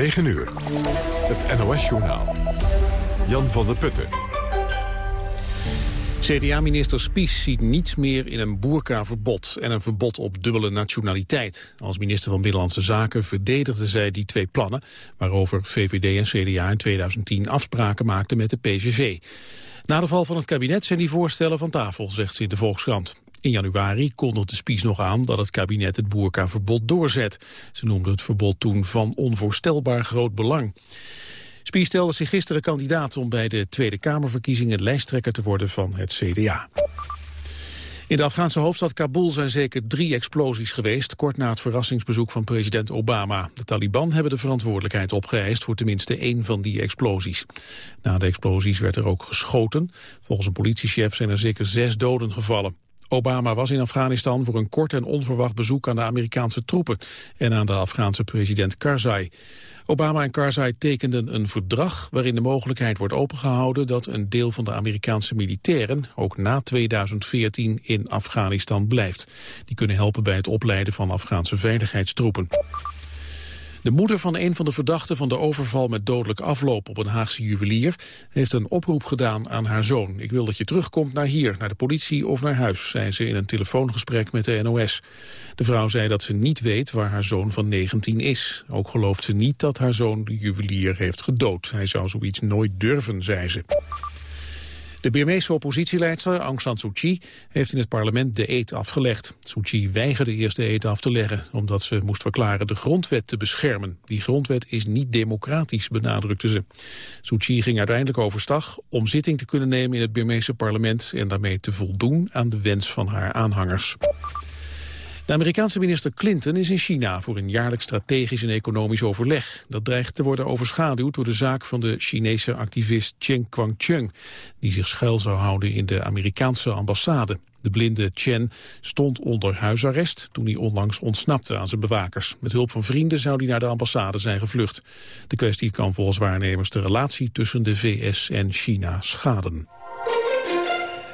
9 uur. Het NOS-journaal. Jan van der Putten. CDA-minister Spies ziet niets meer in een boerkaverbod en een verbod op dubbele nationaliteit. Als minister van Binnenlandse Zaken verdedigde zij die twee plannen, waarover VVD en CDA in 2010 afspraken maakten met de PVV. Na de val van het kabinet zijn die voorstellen van tafel, zegt ze in de Volkskrant. In januari kondigde Spies nog aan dat het kabinet het boerkaverbod doorzet. Ze noemde het verbod toen van onvoorstelbaar groot belang. Spies stelde zich gisteren kandidaat om bij de Tweede Kamerverkiezingen lijsttrekker te worden van het CDA. In de Afghaanse hoofdstad Kabul zijn zeker drie explosies geweest... kort na het verrassingsbezoek van president Obama. De Taliban hebben de verantwoordelijkheid opgeëist... voor tenminste één van die explosies. Na de explosies werd er ook geschoten. Volgens een politiechef zijn er zeker zes doden gevallen. Obama was in Afghanistan voor een kort en onverwacht bezoek aan de Amerikaanse troepen en aan de Afghaanse president Karzai. Obama en Karzai tekenden een verdrag waarin de mogelijkheid wordt opengehouden dat een deel van de Amerikaanse militairen ook na 2014 in Afghanistan blijft. Die kunnen helpen bij het opleiden van Afghaanse veiligheidstroepen. De moeder van een van de verdachten van de overval met dodelijk afloop op een Haagse juwelier heeft een oproep gedaan aan haar zoon. Ik wil dat je terugkomt naar hier, naar de politie of naar huis, zei ze in een telefoongesprek met de NOS. De vrouw zei dat ze niet weet waar haar zoon van 19 is. Ook gelooft ze niet dat haar zoon de juwelier heeft gedood. Hij zou zoiets nooit durven, zei ze. De Birmeese oppositieleidster Aung San Suu Kyi heeft in het parlement de eed afgelegd. Suu Kyi weigerde eerst de eed af te leggen, omdat ze moest verklaren de grondwet te beschermen. Die grondwet is niet democratisch, benadrukte ze. Suu Kyi ging uiteindelijk overstag om zitting te kunnen nemen in het Birmeese parlement en daarmee te voldoen aan de wens van haar aanhangers. De Amerikaanse minister Clinton is in China voor een jaarlijks strategisch en economisch overleg. Dat dreigt te worden overschaduwd door de zaak van de Chinese activist Chen Guangcheng, die zich schuil zou houden in de Amerikaanse ambassade. De blinde Chen stond onder huisarrest toen hij onlangs ontsnapte aan zijn bewakers. Met hulp van vrienden zou hij naar de ambassade zijn gevlucht. De kwestie kan volgens waarnemers de relatie tussen de VS en China schaden.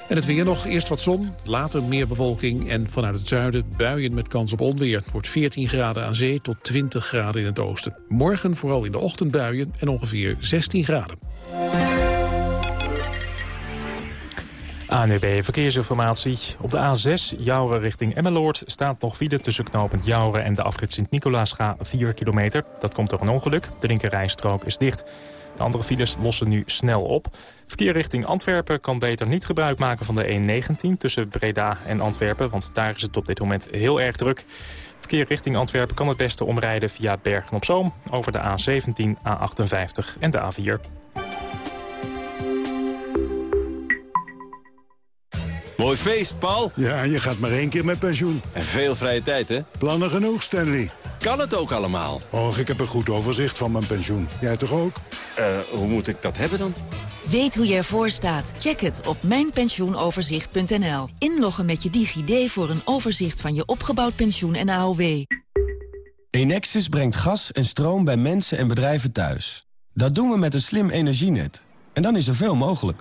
En het weer nog, eerst wat zon, later meer bewolking... en vanuit het zuiden buien met kans op onweer. Het wordt 14 graden aan zee tot 20 graden in het oosten. Morgen vooral in de ochtend buien en ongeveer 16 graden. ANUB Verkeersinformatie. Op de A6 Jouren richting Emmeloord staat nog file tussen knopend Jouren en de afrit Sint-Nicolaasga 4 kilometer. Dat komt door een ongeluk. De linkerrijstrook is dicht. De andere files lossen nu snel op. Verkeer richting Antwerpen kan beter niet gebruik maken van de E19 tussen Breda en Antwerpen, want daar is het op dit moment heel erg druk. Verkeer richting Antwerpen kan het beste omrijden via Bergen-op-Zoom over de A17, A58 en de A4. Mooi feest, Paul. Ja, je gaat maar één keer met pensioen. En veel vrije tijd, hè? Plannen genoeg, Stanley. Kan het ook allemaal? Och, ik heb een goed overzicht van mijn pensioen. Jij toch ook? Eh, hoe moet ik dat hebben dan? Weet hoe je ervoor staat? Check het op mijnpensioenoverzicht.nl. Inloggen met je DigiD voor een overzicht van je opgebouwd pensioen en AOW. Enexis brengt gas en stroom bij mensen en bedrijven thuis. Dat doen we met een slim energienet. En dan is er veel mogelijk.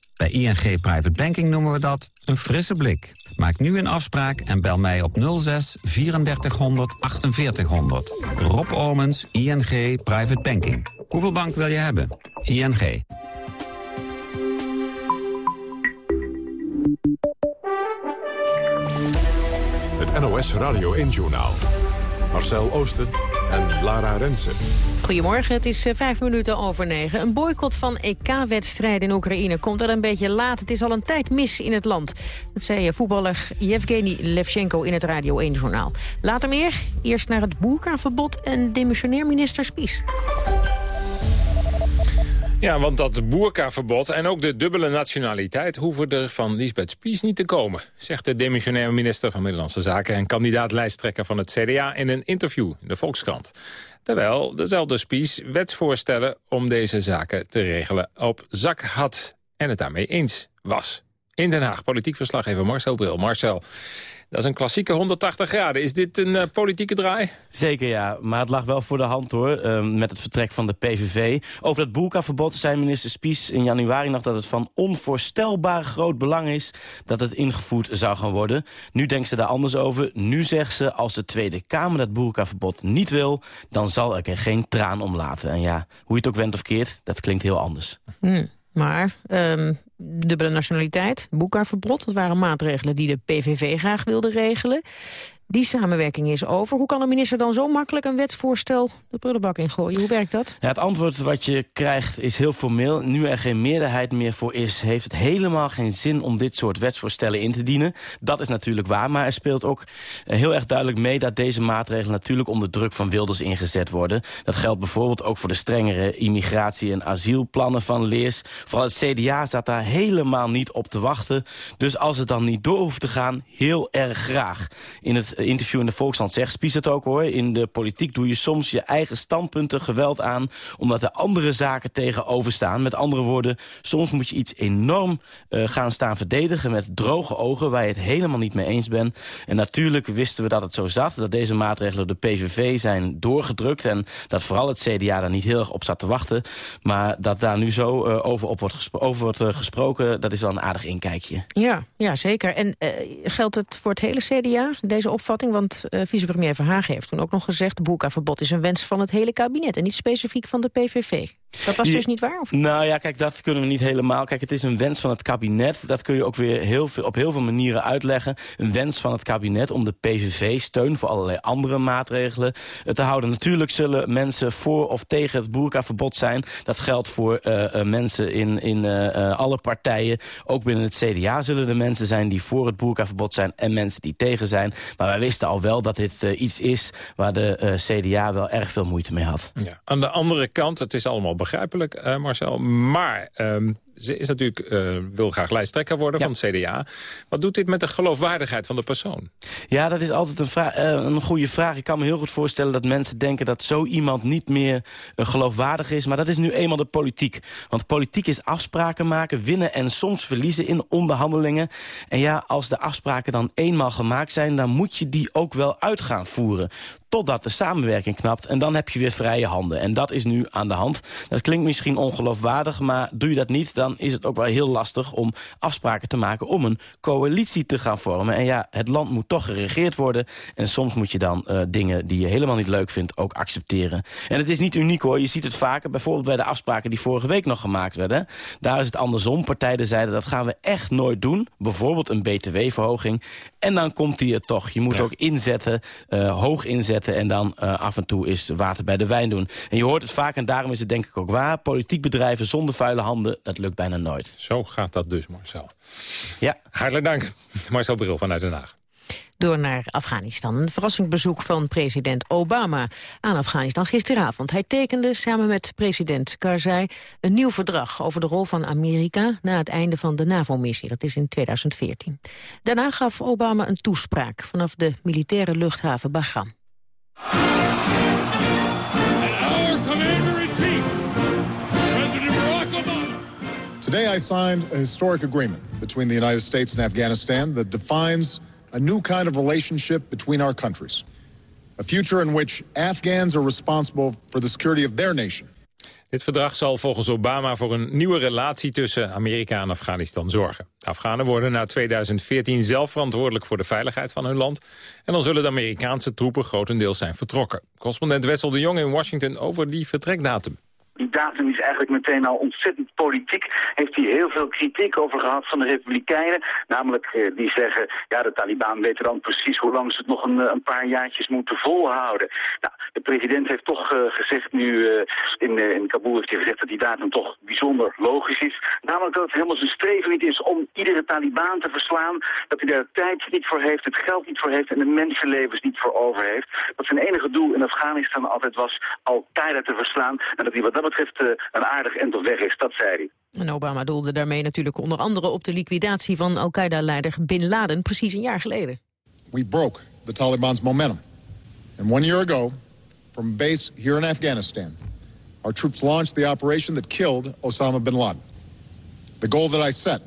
Bij ING Private Banking noemen we dat een frisse blik. Maak nu een afspraak en bel mij op 06 3400 4800. Rob Omens, ING Private Banking. Hoeveel bank wil je hebben? ING. Het NOS Radio 1-journaal. Marcel Oosten en Lara Rensen. Goedemorgen, het is eh, vijf minuten over negen. Een boycott van EK-wedstrijden in Oekraïne komt wel een beetje laat. Het is al een tijd mis in het land. Dat zei eh, voetballer Yevgeny Levchenko in het Radio 1-journaal. Later meer, eerst naar het boerkaverbod en demissionair minister Spies. Ja, want dat boerkaverbod en ook de dubbele nationaliteit... hoeven er van Lisbeth Spies niet te komen... zegt de demissionaire minister van Middellandse Zaken... en kandidaat-lijsttrekker van het CDA in een interview in de Volkskrant. Terwijl dezelfde Spies wetsvoorstellen om deze zaken te regelen op zak had... en het daarmee eens was. In Den Haag, politiek verslaggever Marcel Bril. Marcel, dat is een klassieke 180 graden. Is dit een uh, politieke draai? Zeker ja, maar het lag wel voor de hand hoor, uh, met het vertrek van de PVV. Over dat boerkaverbod zei minister Spies in januari nog dat het van onvoorstelbaar groot belang is dat het ingevoerd zou gaan worden. Nu denkt ze daar anders over. Nu zegt ze, als de Tweede Kamer dat boerkaverbod niet wil, dan zal ik er geen traan om laten. En ja, hoe je het ook went of keert, dat klinkt heel anders. Hmm. Maar um, dubbele nationaliteit, boekhaarverbod... dat waren maatregelen die de PVV graag wilde regelen. Die samenwerking is over. Hoe kan de minister dan zo makkelijk een wetsvoorstel de prullenbak ingooien? Hoe werkt dat? Ja, het antwoord wat je krijgt is heel formeel. Nu er geen meerderheid meer voor is, heeft het helemaal geen zin om dit soort wetsvoorstellen in te dienen. Dat is natuurlijk waar, maar er speelt ook eh, heel erg duidelijk mee dat deze maatregelen natuurlijk onder druk van Wilders ingezet worden. Dat geldt bijvoorbeeld ook voor de strengere immigratie- en asielplannen van Leers. Vooral het CDA staat daar helemaal niet op te wachten. Dus als het dan niet door hoeft te gaan, heel erg graag. In het interview in de Volkskrant zegt Spies het ook hoor. In de politiek doe je soms je eigen standpunten geweld aan... omdat er andere zaken tegenover staan. Met andere woorden, soms moet je iets enorm uh, gaan staan verdedigen... met droge ogen waar je het helemaal niet mee eens bent. En natuurlijk wisten we dat het zo zat. Dat deze maatregelen door de PVV zijn doorgedrukt... en dat vooral het CDA daar niet heel erg op zat te wachten. Maar dat daar nu zo uh, over, wordt, over wordt uh, gesproken... dat is wel een aardig inkijkje. Ja, ja zeker. En geldt het voor het hele CDA, deze opvatting? Want uh, vicepremier Verhagen heeft toen ook nog gezegd... boerkaverbod is een wens van het hele kabinet... en niet specifiek van de PVV. Dat was dus niet waar? Of? Nou ja, kijk, dat kunnen we niet helemaal. Kijk, het is een wens van het kabinet. Dat kun je ook weer heel veel, op heel veel manieren uitleggen. Een wens van het kabinet om de PVV-steun voor allerlei andere maatregelen te houden. Natuurlijk zullen mensen voor of tegen het boerkaverbod zijn. Dat geldt voor uh, mensen in, in uh, alle partijen. Ook binnen het CDA zullen er mensen zijn die voor het boerkaverbod zijn... en mensen die tegen zijn. Maar wij wisten al wel dat dit iets is waar de CDA wel erg veel moeite mee had. Ja. Aan de andere kant, het is allemaal begrijpelijk, uh, Marcel. Maar um, ze is natuurlijk, uh, wil graag lijsttrekker worden ja. van het CDA. Wat doet dit met de geloofwaardigheid van de persoon? Ja, dat is altijd een, uh, een goede vraag. Ik kan me heel goed voorstellen dat mensen denken dat zo iemand niet meer uh, geloofwaardig is. Maar dat is nu eenmaal de politiek. Want politiek is afspraken maken, winnen en soms verliezen in onderhandelingen. En ja, als de afspraken dan eenmaal gemaakt zijn, dan moet je die ook wel uit gaan voeren totdat de samenwerking knapt. En dan heb je weer vrije handen. En dat is nu aan de hand. Dat klinkt misschien ongeloofwaardig, maar doe je dat niet... dan is het ook wel heel lastig om afspraken te maken... om een coalitie te gaan vormen. En ja, het land moet toch geregeerd worden. En soms moet je dan uh, dingen die je helemaal niet leuk vindt ook accepteren. En het is niet uniek hoor. Je ziet het vaker, bijvoorbeeld bij de afspraken... die vorige week nog gemaakt werden. Daar is het andersom. Partijen zeiden dat gaan we echt nooit doen. Bijvoorbeeld een btw-verhoging. En dan komt die er toch. Je moet ja. ook inzetten, uh, hoog inzetten en dan uh, af en toe is water bij de wijn doen. En je hoort het vaak en daarom is het denk ik ook waar. Politiek bedrijven zonder vuile handen, dat lukt bijna nooit. Zo gaat dat dus, Marcel. Ja. Hartelijk dank, Marcel Bril vanuit Den Haag door naar Afghanistan. Een verrassingsbezoek van president Obama aan Afghanistan gisteravond. Hij tekende samen met president Karzai een nieuw verdrag over de rol van Amerika na het einde van de NAVO-missie. Dat is in 2014. Daarna gaf Obama een toespraak vanaf de militaire luchthaven Bagram. Today I signed a historic agreement between the United States and Afghanistan that defines a new kind of relationship between our countries. A future in which Afghans are responsible for the security of their nation. Dit verdrag zal volgens Obama voor een nieuwe relatie tussen Amerika en Afghanistan zorgen. De Afghanen worden na 2014 zelf verantwoordelijk voor de veiligheid van hun land. En dan zullen de Amerikaanse troepen grotendeels zijn vertrokken. Correspondent Wessel de Jong in Washington over die vertrekdatum. Die datum is eigenlijk meteen al ontzettend politiek. Heeft hij heel veel kritiek over gehad van de Republikeinen. Namelijk, eh, die zeggen, ja, de Taliban weten dan precies hoe lang ze het nog een, een paar jaartjes moeten volhouden. Nou, de president heeft toch uh, gezegd nu, uh, in, in Kabul heeft hij gezegd dat die datum toch bijzonder logisch is. Namelijk dat het helemaal zijn streven niet is om iedere Taliban te verslaan. Dat hij daar tijd niet voor heeft, het geld niet voor heeft en de mensenlevens niet voor over heeft. Dat zijn enige doel in Afghanistan altijd was Al-Qaeda te verslaan. En dat hij wat dat betreft uh, een aardig end op weg is. Dat zei hij. En Obama doelde daarmee natuurlijk onder andere op de liquidatie van Al-Qaeda-leider Bin Laden precies een jaar geleden. We broke the Taliban's momentum. And one year ago, from a base here in Afghanistan, our troops launched the operation that killed Osama bin Laden. The goal that I set,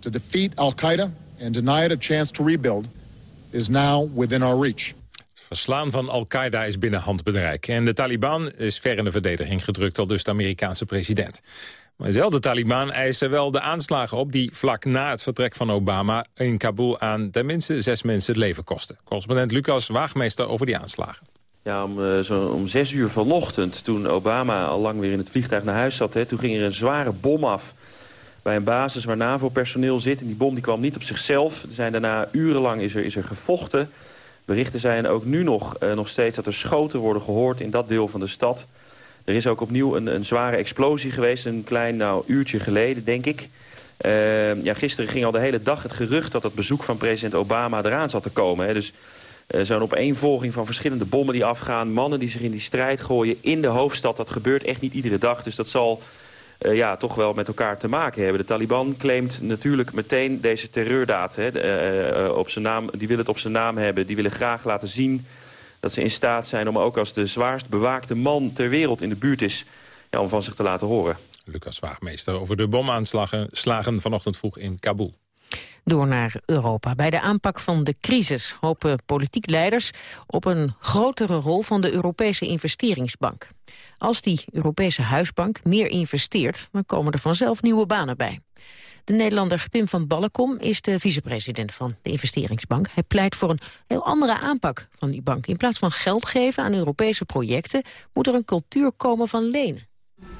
to defeat Al-Qaeda and deny it a chance to rebuild, is now within our reach. Verslaan van Al-Qaeda is binnen handbereik. En de Taliban is ver in de verdediging gedrukt, al dus de Amerikaanse president. Maar dezelfde Taliban eisen wel de aanslagen op... die vlak na het vertrek van Obama in Kabul aan tenminste zes mensen het leven kosten. Correspondent Lucas Waagmeester over die aanslagen. Ja, om, uh, zo om zes uur vanochtend, toen Obama al lang weer in het vliegtuig naar huis zat... Hè, toen ging er een zware bom af bij een basis waar NAVO-personeel zit. En die bom die kwam niet op zichzelf. Er zijn daarna urenlang is er, is er gevochten. Berichten zijn ook nu nog, uh, nog steeds dat er schoten worden gehoord in dat deel van de stad... Er is ook opnieuw een, een zware explosie geweest, een klein nou, uurtje geleden, denk ik. Uh, ja, gisteren ging al de hele dag het gerucht dat het bezoek van president Obama eraan zat te komen. Hè. Dus uh, zo'n opeenvolging van verschillende bommen die afgaan... mannen die zich in die strijd gooien in de hoofdstad. Dat gebeurt echt niet iedere dag, dus dat zal uh, ja, toch wel met elkaar te maken hebben. De Taliban claimt natuurlijk meteen deze terreurdaad. Hè, uh, op zijn naam, die willen het op zijn naam hebben. Die willen graag laten zien dat ze in staat zijn om ook als de zwaarst bewaakte man ter wereld in de buurt is... Ja, om van zich te laten horen. Lucas Waagmeester over de bomaanslagen slagen vanochtend vroeg in Kabul. Door naar Europa. Bij de aanpak van de crisis hopen politiek leiders op een grotere rol van de Europese investeringsbank. Als die Europese huisbank meer investeert, dan komen er vanzelf nieuwe banen bij. De Nederlander Pim van Ballenkom is de vicepresident van de investeringsbank. Hij pleit voor een heel andere aanpak van die bank. In plaats van geld geven aan Europese projecten... moet er een cultuur komen van lenen.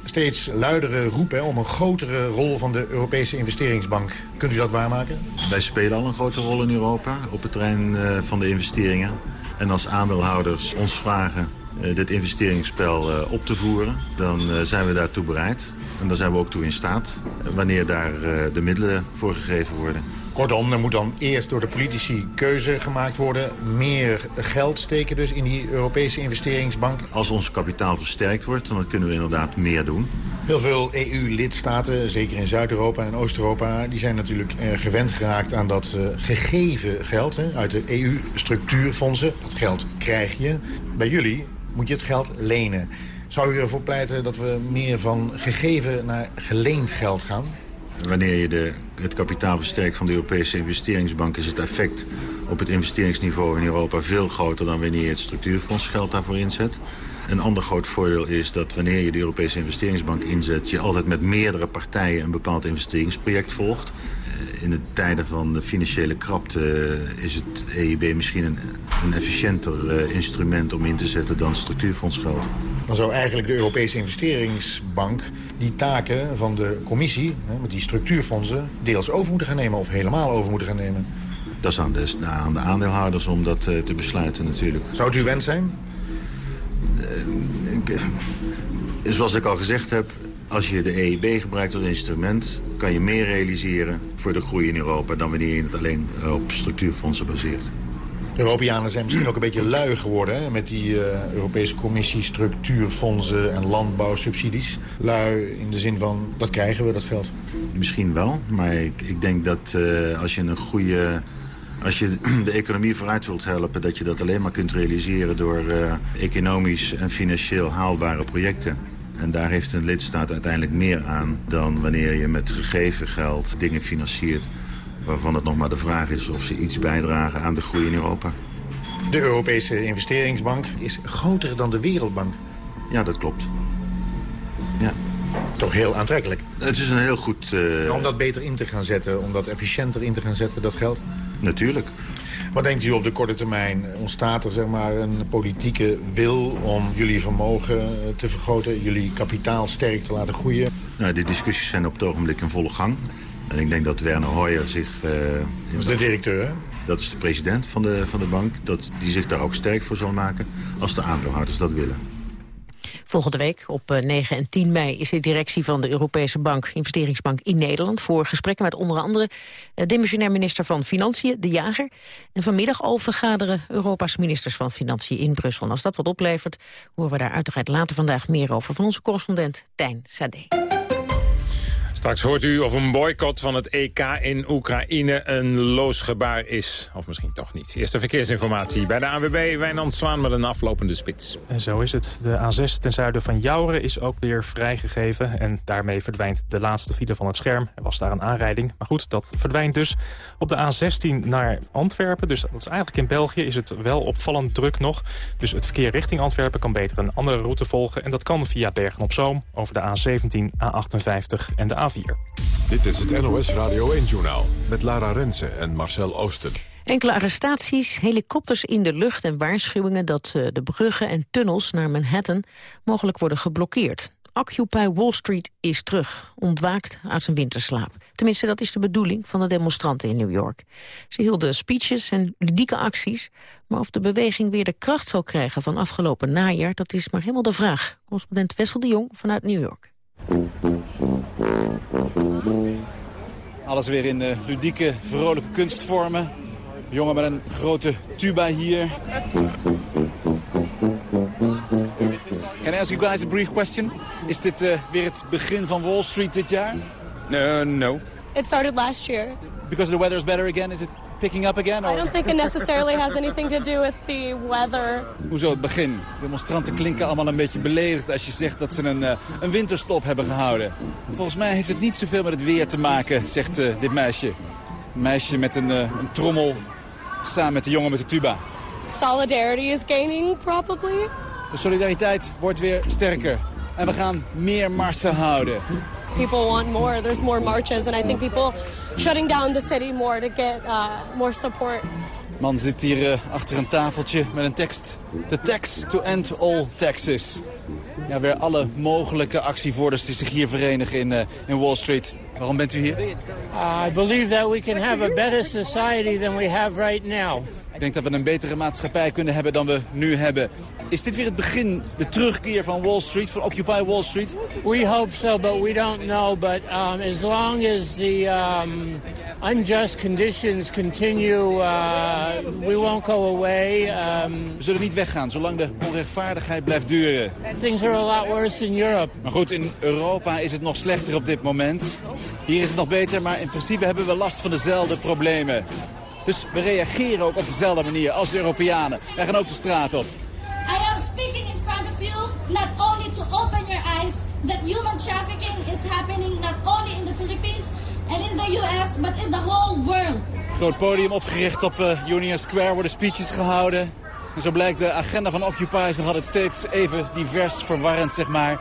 Steeds luidere roepen om een grotere rol van de Europese investeringsbank. Kunt u dat waarmaken? Wij spelen al een grote rol in Europa op het terrein eh, van de investeringen. En als aandeelhouders ons vragen dit investeringsspel uh, op te voeren... dan zijn we daartoe bereid. En daar zijn we ook toe in staat, wanneer daar de middelen voor gegeven worden. Kortom, er moet dan eerst door de politici keuze gemaakt worden. Meer geld steken dus in die Europese investeringsbank. Als ons kapitaal versterkt wordt, dan kunnen we inderdaad meer doen. Heel veel EU-lidstaten, zeker in Zuid-Europa en Oost-Europa... die zijn natuurlijk gewend geraakt aan dat gegeven geld hè, uit de EU-structuurfondsen. Dat geld krijg je. Bij jullie moet je het geld lenen. Zou u ervoor pleiten dat we meer van gegeven naar geleend geld gaan? Wanneer je de, het kapitaal versterkt van de Europese investeringsbank... is het effect op het investeringsniveau in Europa veel groter... dan wanneer je het structuurfondsgeld daarvoor inzet. Een ander groot voordeel is dat wanneer je de Europese investeringsbank inzet... je altijd met meerdere partijen een bepaald investeringsproject volgt. In de tijden van de financiële krapte is het EIB misschien een, een efficiënter uh, instrument om in te zetten dan structuurfondsgeld. Dan zou eigenlijk de Europese investeringsbank die taken van de commissie, met die structuurfondsen, deels over moeten gaan nemen of helemaal over moeten gaan nemen. Dat is aan de, aan de aandeelhouders om dat te besluiten natuurlijk. Zou het uw wens zijn? Zoals ik al gezegd heb, als je de EIB gebruikt als instrument... kan je meer realiseren voor de groei in Europa... dan wanneer je het alleen op structuurfondsen baseert. Europeanen zijn misschien ook een beetje lui geworden... Hè, met die uh, Europese Commissie, structuurfondsen en landbouwsubsidies. Lui in de zin van, dat krijgen we, dat geld. Misschien wel, maar ik, ik denk dat uh, als je een goede... Als je de economie vooruit wilt helpen... dat je dat alleen maar kunt realiseren door uh, economisch en financieel haalbare projecten. En daar heeft een lidstaat uiteindelijk meer aan dan wanneer je met gegeven geld dingen financiert waarvan het nog maar de vraag is of ze iets bijdragen aan de groei in Europa. De Europese investeringsbank is groter dan de Wereldbank. Ja, dat klopt. Ja. Toch heel aantrekkelijk. Het is een heel goed... Uh... Om dat beter in te gaan zetten, om dat efficiënter in te gaan zetten, dat geld? Natuurlijk. Wat denkt u op de korte termijn? Ontstaat er zeg maar, een politieke wil om jullie vermogen te vergroten... jullie kapitaal sterk te laten groeien? Nou, die discussies zijn op het ogenblik in volle gang. En ik denk dat Werner Hoyer zich... Uh, dat is de directeur, hè? Dat is de president van de, van de bank. Dat die zich daar ook sterk voor zal maken als de aandeelhouders dat willen. Volgende week, op 9 en 10 mei, is de directie van de Europese Bank, Investeringsbank in Nederland, voor gesprekken met onder andere demissionair minister van Financiën, De Jager. En vanmiddag al vergaderen Europa's ministers van Financiën in Brussel. En als dat wat oplevert, horen we daar uiteraard later vandaag meer over van onze correspondent Tijn Sade. Straks hoort u of een boycott van het EK in Oekraïne een loos gebaar is. Of misschien toch niet. Eerste verkeersinformatie bij de AWB Wijnand Zwaan met een aflopende spits. En zo is het. De A6 ten zuiden van Jouren is ook weer vrijgegeven. En daarmee verdwijnt de laatste file van het scherm. Er was daar een aanrijding. Maar goed, dat verdwijnt dus. Op de A16 naar Antwerpen, dus dat is eigenlijk in België... is het wel opvallend druk nog. Dus het verkeer richting Antwerpen kan beter een andere route volgen. En dat kan via Bergen-op-Zoom over de A17, A58 en de A dit is het NOS Radio 1-journaal met Lara Rensen en Marcel Oosten. Enkele arrestaties, helikopters in de lucht en waarschuwingen... dat eh, de bruggen en tunnels naar Manhattan mogelijk worden geblokkeerd. Occupy Wall Street is terug, ontwaakt uit zijn winterslaap. Tenminste, dat is de bedoeling van de demonstranten in New York. Ze hielden speeches en ludieke acties... maar of de beweging weer de kracht zal krijgen van afgelopen najaar... dat is maar helemaal de vraag. Correspondent Wessel de Jong vanuit New York. Alles weer in uh, ludieke, vrolijke kunstvormen. Jongen met een grote tuba hier. Can I ask you guys a brief question? Is dit uh, weer het begin van Wall Street dit jaar? Uh, no. It started last year. Because the weather is better again, is it picking up again? Or? I don't think it necessarily has anything to do with the weather. Hoezo het begin? Demonstranten klinken allemaal een beetje beledigd als je zegt dat ze een, uh, een winterstop hebben gehouden. Volgens mij heeft het niet zoveel met het weer te maken, zegt uh, dit meisje. Een meisje met een, uh, een trommel samen met de jongen met de tuba. Solidarity is gaining, probably. De solidariteit wordt weer sterker. En we gaan meer marsen houden. People want more. There's more marches. And I think people shutting down the city more to get uh, more support. Man zit hier uh, achter een tafeltje met een tekst. The tax to end all taxes. Ja, weer alle mogelijke actievoerders die zich hier verenigen in, uh, in Wall Street. Waarom bent u hier? Uh, I believe that we can have a better society than we have right now. Ik denk dat we een betere maatschappij kunnen hebben dan we nu hebben. Is dit weer het begin, de terugkeer van Wall Street, van Occupy Wall Street? We hope so, but we don't know. But um, as long as the um, unjust conditions continue, uh, we won't go away. Um, we zullen niet weggaan, zolang de onrechtvaardigheid blijft duren. Things are a lot worse in Europe. Maar goed, in Europa is het nog slechter op dit moment. Hier is het nog beter, maar in principe hebben we last van dezelfde problemen. Dus we reageren ook op dezelfde manier als de Europeanen. Wij gaan ook de straat op. I am speaking in front of you not only to open your eyes that human trafficking is happening not only in the Philippines and in the US but in the whole world. Groot podium opgericht op uh, Union Square worden speeches gehouden. En zo blijkt de agenda van Occupy is nog altijd steeds even divers, verwarrend zeg maar.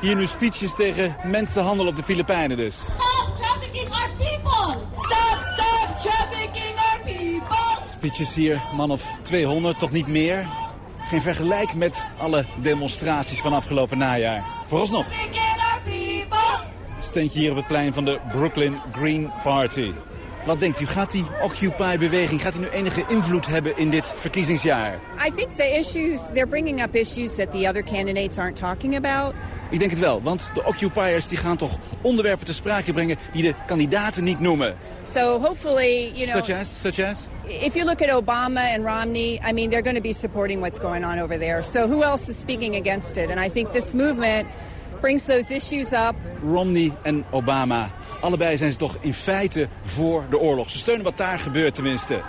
Hier nu speeches tegen mensenhandel op de Filipijnen dus. Stop trafficking our people! Stop, Speeches hier, man of 200, toch niet meer. Geen vergelijk met alle demonstraties van afgelopen najaar. Vooralsnog. Steentje hier op het plein van de Brooklyn Green Party. Wat denkt u, gaat die Occupy-beweging, gaat die nu enige invloed hebben in dit verkiezingsjaar? I think the issues, they're bringing up issues that the other candidates aren't talking about. Ik denk het wel, want de occupiers die gaan toch onderwerpen te sprake brengen die de kandidaten niet noemen. So hopefully, you know... Such as? Such as? If you look at Obama and Romney, I mean, they're going to be supporting what's going on over there. So who else is speaking against it? And I think this movement brings those issues up. Romney en Obama. Allebei zijn ze toch in feite voor de oorlog. Ze steunen wat daar gebeurt tenminste.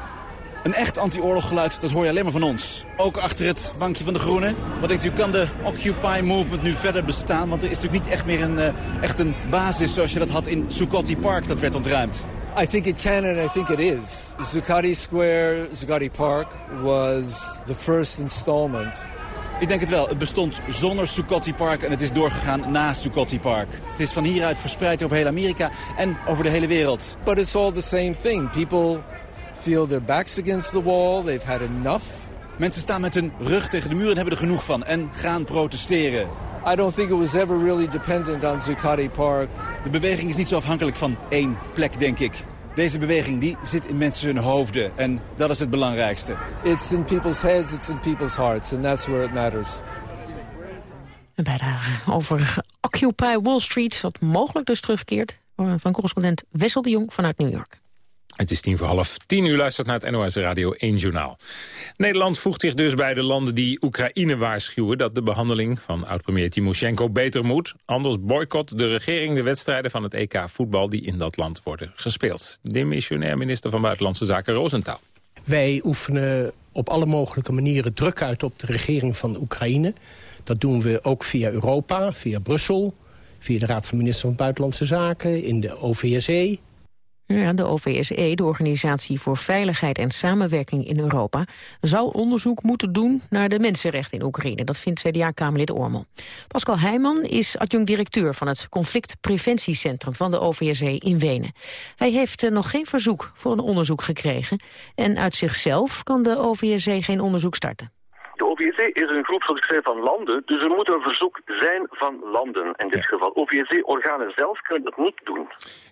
Een echt anti-oorloggeluid, dat hoor je alleen maar van ons. Ook achter het bankje van de Groenen. Wat denkt u, kan de Occupy Movement nu verder bestaan? Want er is natuurlijk niet echt meer een, uh, echt een basis zoals je dat had in Zuccotti Park. Dat werd ontruimd. I think it can and I think it is. Zuccotti Square, Zuccotti Park was the first installment ik denk het wel. Het bestond zonder Zuccotti Park en het is doorgegaan na Zuccotti Park. Het is van hieruit verspreid over heel Amerika en over de hele wereld. But it's all the same thing. People feel their backs against the wall. They've had enough. Mensen staan met hun rug tegen de muur en hebben er genoeg van en gaan protesteren. I don't think it was ever really dependent on Zuccotti Park. De beweging is niet zo afhankelijk van één plek, denk ik. Deze beweging die zit in mensen hun hoofden en dat is het belangrijkste. It's in people's heads, it's in people's hearts and that's where it matters. Een bijdrage over Occupy Wall Street, dat mogelijk dus terugkeert... van correspondent Wessel de Jong vanuit New York. Het is tien voor half tien. U luistert naar het NOS Radio 1 Journaal. Nederland voegt zich dus bij de landen die Oekraïne waarschuwen... dat de behandeling van oud-premier Timoshenko beter moet. Anders boycott de regering de wedstrijden van het EK voetbal... die in dat land worden gespeeld. Demissionair minister van Buitenlandse Zaken Rosenthal. Wij oefenen op alle mogelijke manieren druk uit op de regering van Oekraïne. Dat doen we ook via Europa, via Brussel... via de Raad van Ministers van Buitenlandse Zaken, in de OVSE... Ja, de OVSE, de Organisatie voor Veiligheid en Samenwerking in Europa... zou onderzoek moeten doen naar de mensenrechten in Oekraïne. Dat vindt CDA-Kamerlid Ormel. Pascal Heijman is adjunct-directeur van het conflictpreventiecentrum... van de OVSE in Wenen. Hij heeft eh, nog geen verzoek voor een onderzoek gekregen... en uit zichzelf kan de OVSE geen onderzoek starten. De OVSE is een groep zoals ik zei, van landen, dus er moet een verzoek zijn van landen in dit geval. OVSE-organen zelf kunnen dat niet doen.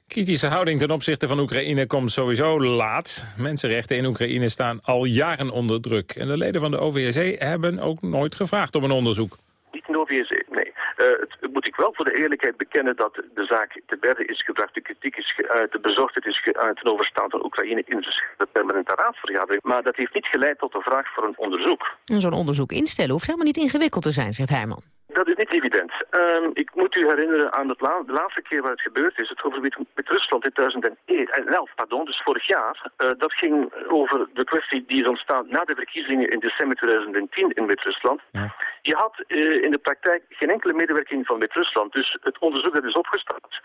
Kritische houding ten opzichte van Oekraïne komt sowieso laat. Mensenrechten in Oekraïne staan al jaren onder druk. En de leden van de OVSE hebben ook nooit gevraagd om een onderzoek. Niet in de OVSE, nee. Uh, het ik wel voor de eerlijkheid bekennen dat de zaak te berden is gebracht. De kritiek is geuit, de bezorgdheid is geuit ten overstaan van Oekraïne in de permanente raadsvergadering. Maar dat heeft niet geleid tot de vraag voor een onderzoek. Zo'n onderzoek instellen hoeft helemaal niet ingewikkeld te zijn, zegt Heijman. Dat is niet evident. Um, ik moet u herinneren aan het la de laatste keer waar het gebeurd is. Het gebied met Rusland in 2011, pardon, dus vorig jaar. Uh, dat ging over de kwestie die is ontstaan na de verkiezingen in december 2010 in Wit-Rusland. Ja. Je had uh, in de praktijk geen enkele medewerking van Wit-Rusland. Dus het onderzoek dat is opgestart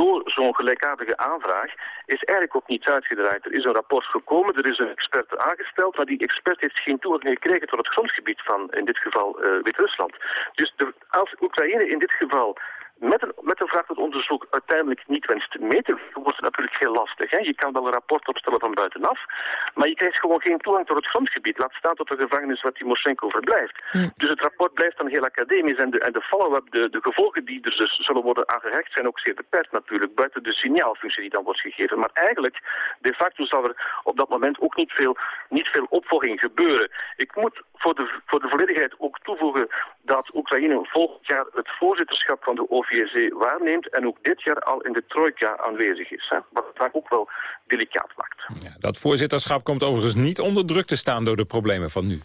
door zo'n gelijkaardige aanvraag is eigenlijk ook niets uitgedraaid. Er is een rapport gekomen, er is een expert aangesteld, maar die expert heeft geen toegang gekregen tot het grondgebied van, in dit geval, uh, Wit-Rusland. Dus de, als Oekraïne in dit geval met een, met een vraag tot onderzoek uiteindelijk niet wenst mee te wordt het natuurlijk heel lastig. Hè? Je kan wel een rapport opstellen van buitenaf, maar je krijgt gewoon geen toegang tot het grondgebied. Laat staan tot de gevangenis waar Timoshenko verblijft. Hm. Dus het rapport blijft dan heel academisch en de, en de follow-up, de, de gevolgen die er dus zullen worden aangehecht, zijn ook zeer beperkt natuurlijk, buiten de signaalfunctie die dan wordt gegeven. Maar eigenlijk, de facto zal er op dat moment ook niet veel, niet veel opvolging gebeuren. Ik moet voor de, voor de volledigheid ook toevoegen dat Oekraïne volgend jaar het voorzitterschap van de OVSE waarneemt en ook dit jaar al in de trojka aanwezig is. Hè, wat het ook wel delicaat maakt. Ja, dat voorzitterschap komt overigens niet onder druk te staan door de problemen van nu.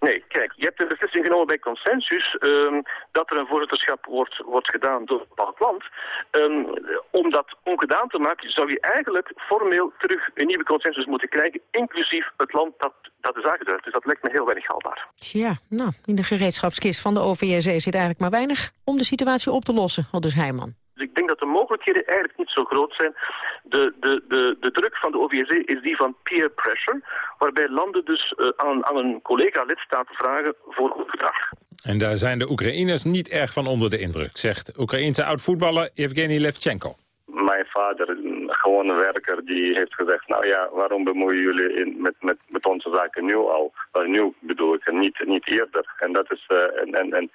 Nee, kijk, je hebt de beslissing genomen bij consensus um, dat er een voorzitterschap wordt, wordt gedaan door een bepaald land. Um, om dat ongedaan te maken zou je eigenlijk formeel terug een nieuwe consensus moeten krijgen, inclusief het land dat, dat is aangeduid. Dus dat lijkt me heel weinig haalbaar. Ja, nou, in de gereedschapskist van de OVSE zit eigenlijk maar weinig om de situatie op te lossen, al dus Heijman. Dus ik denk dat de mogelijkheden eigenlijk niet zo groot zijn. De, de, de, de druk van de OVSE is die van peer pressure, waarbij landen dus uh, aan, aan een collega-lidstaat vragen voor goed gedrag. En daar zijn de Oekraïners niet erg van onder de indruk, zegt Oekraïense oud-voetballer Evgeny Levchenko. Mijn vader, een gewone werker, die heeft gezegd... nou ja, waarom bemoeien jullie in, met, met, met onze zaken nu al? Uh, nu bedoel ik, niet, niet eerder. En dat is... Uh, en, en, en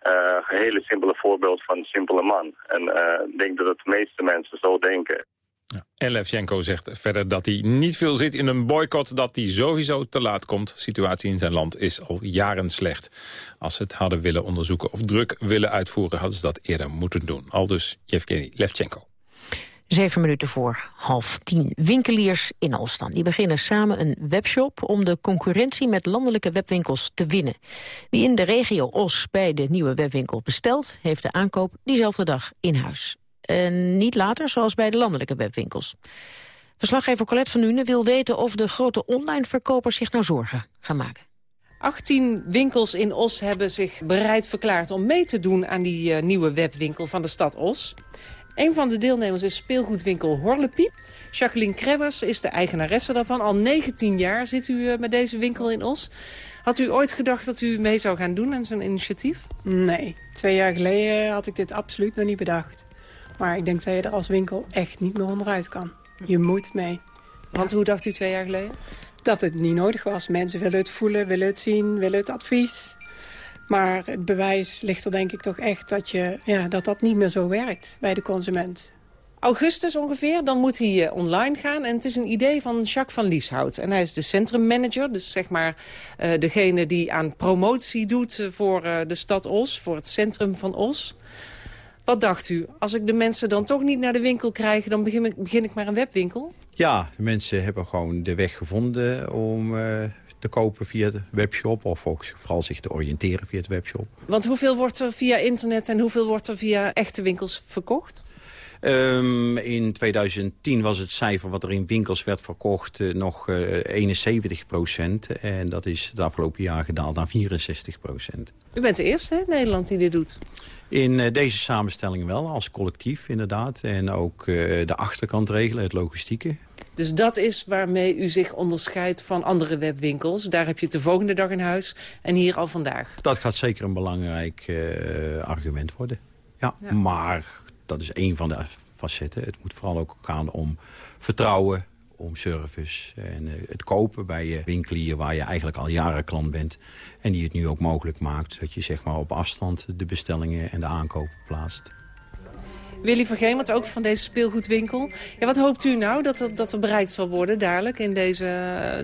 een hele simpele voorbeeld van een simpele man. En uh, ik denk dat de meeste mensen zo denken. En Levchenko zegt verder dat hij niet veel zit in een boycott... dat hij sowieso te laat komt. De situatie in zijn land is al jaren slecht. Als ze het hadden willen onderzoeken of druk willen uitvoeren... hadden ze dat eerder moeten doen. Al dus Yevgeny Levchenko. Zeven minuten voor half tien. Winkeliers in Alstan die beginnen samen een webshop... om de concurrentie met landelijke webwinkels te winnen. Wie in de regio Os bij de nieuwe webwinkel bestelt... heeft de aankoop diezelfde dag in huis. En niet later, zoals bij de landelijke webwinkels. Verslaggever Colette van Nuenen wil weten of de grote online verkopers zich nou zorgen gaan maken. 18 winkels in Os hebben zich bereid verklaard om mee te doen aan die uh, nieuwe webwinkel van de stad Os. Een van de deelnemers is speelgoedwinkel Horlepie. Jacqueline Krebbers is de eigenaresse daarvan. Al 19 jaar zit u uh, met deze winkel in Os. Had u ooit gedacht dat u mee zou gaan doen aan zo'n initiatief? Nee, twee jaar geleden had ik dit absoluut nog niet bedacht. Maar ik denk dat je er als winkel echt niet meer onderuit kan. Je moet mee. Want hoe dacht u twee jaar geleden? Dat het niet nodig was. Mensen willen het voelen, willen het zien, willen het advies. Maar het bewijs ligt er denk ik toch echt dat, je, ja, dat dat niet meer zo werkt bij de consument. augustus ongeveer, dan moet hij eh, online gaan. En het is een idee van Jacques van Lieshout. En hij is de centrummanager, dus zeg maar uh, degene die aan promotie doet... Uh, voor de stad Os, voor het centrum van Os. Wat dacht u? Als ik de mensen dan toch niet naar de winkel krijg... dan begin ik, begin ik maar een webwinkel? Ja, de mensen hebben gewoon de weg gevonden om te kopen via de webshop... of ook vooral zich te oriënteren via de webshop. Want hoeveel wordt er via internet en hoeveel wordt er via echte winkels verkocht? Um, in 2010 was het cijfer wat er in winkels werd verkocht uh, nog uh, 71 procent. En dat is het afgelopen jaar gedaald naar 64 procent. U bent de eerste in Nederland die dit doet? In uh, deze samenstelling wel, als collectief inderdaad. En ook de achterkant regelen, het logistieke. Dus dat is waarmee u zich onderscheidt van andere webwinkels. Daar heb je het de volgende dag in huis en hier al vandaag. Dat gaat zeker een belangrijk argument worden. Ja, ja. maar dat is één van de facetten. Het moet vooral ook gaan om vertrouwen, om service en uh, het kopen bij je winkelier... waar je eigenlijk al jaren klant bent. En die het nu ook mogelijk maakt dat je zeg maar, op afstand de bestellingen en de aankopen plaatst. Willy van ook van deze speelgoedwinkel. Ja, wat hoopt u nou dat er, dat er bereikt zal worden dadelijk in deze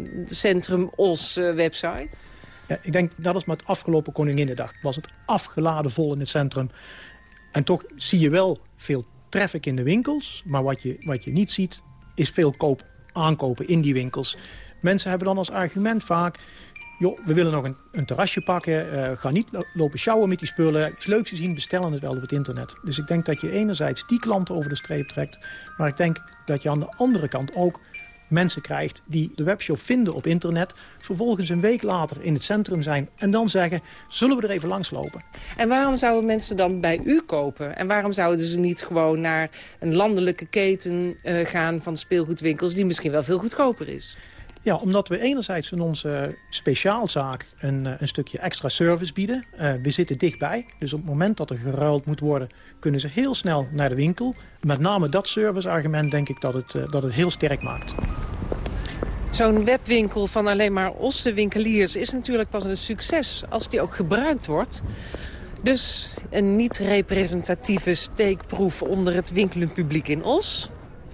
uh, Centrum Os uh, website? Ja, ik denk, dat is met afgelopen Koninginnedag. Was het afgeladen vol in het centrum. En toch zie je wel veel traffic in de winkels. Maar wat je, wat je niet ziet, is veel koop, aankopen in die winkels. Mensen hebben dan als argument vaak... joh, we willen nog een, terrasje pakken. Uh, ga niet lopen sjouwen met die spullen. Is leuk te zien, bestellen het wel op het internet. Dus ik denk dat je enerzijds die klanten over de streep trekt. Maar ik denk dat je aan de andere kant ook mensen krijgt die de webshop vinden op internet... vervolgens een week later in het centrum zijn en dan zeggen... zullen we er even langslopen? En waarom zouden mensen dan bij u kopen? En waarom zouden ze niet gewoon naar een landelijke keten uh, gaan van speelgoedwinkels... die misschien wel veel goedkoper is? Ja, omdat we enerzijds in onze speciaalzaak een, een stukje extra service bieden. Uh, we zitten dichtbij, dus op het moment dat er geruild moet worden... kunnen ze heel snel naar de winkel. Met name dat serviceargument denk ik dat het, uh, dat het heel sterk maakt. Zo'n webwinkel van alleen maar winkeliers is natuurlijk pas een succes als die ook gebruikt wordt. Dus een niet-representatieve steekproef onder het winkelend publiek in Os.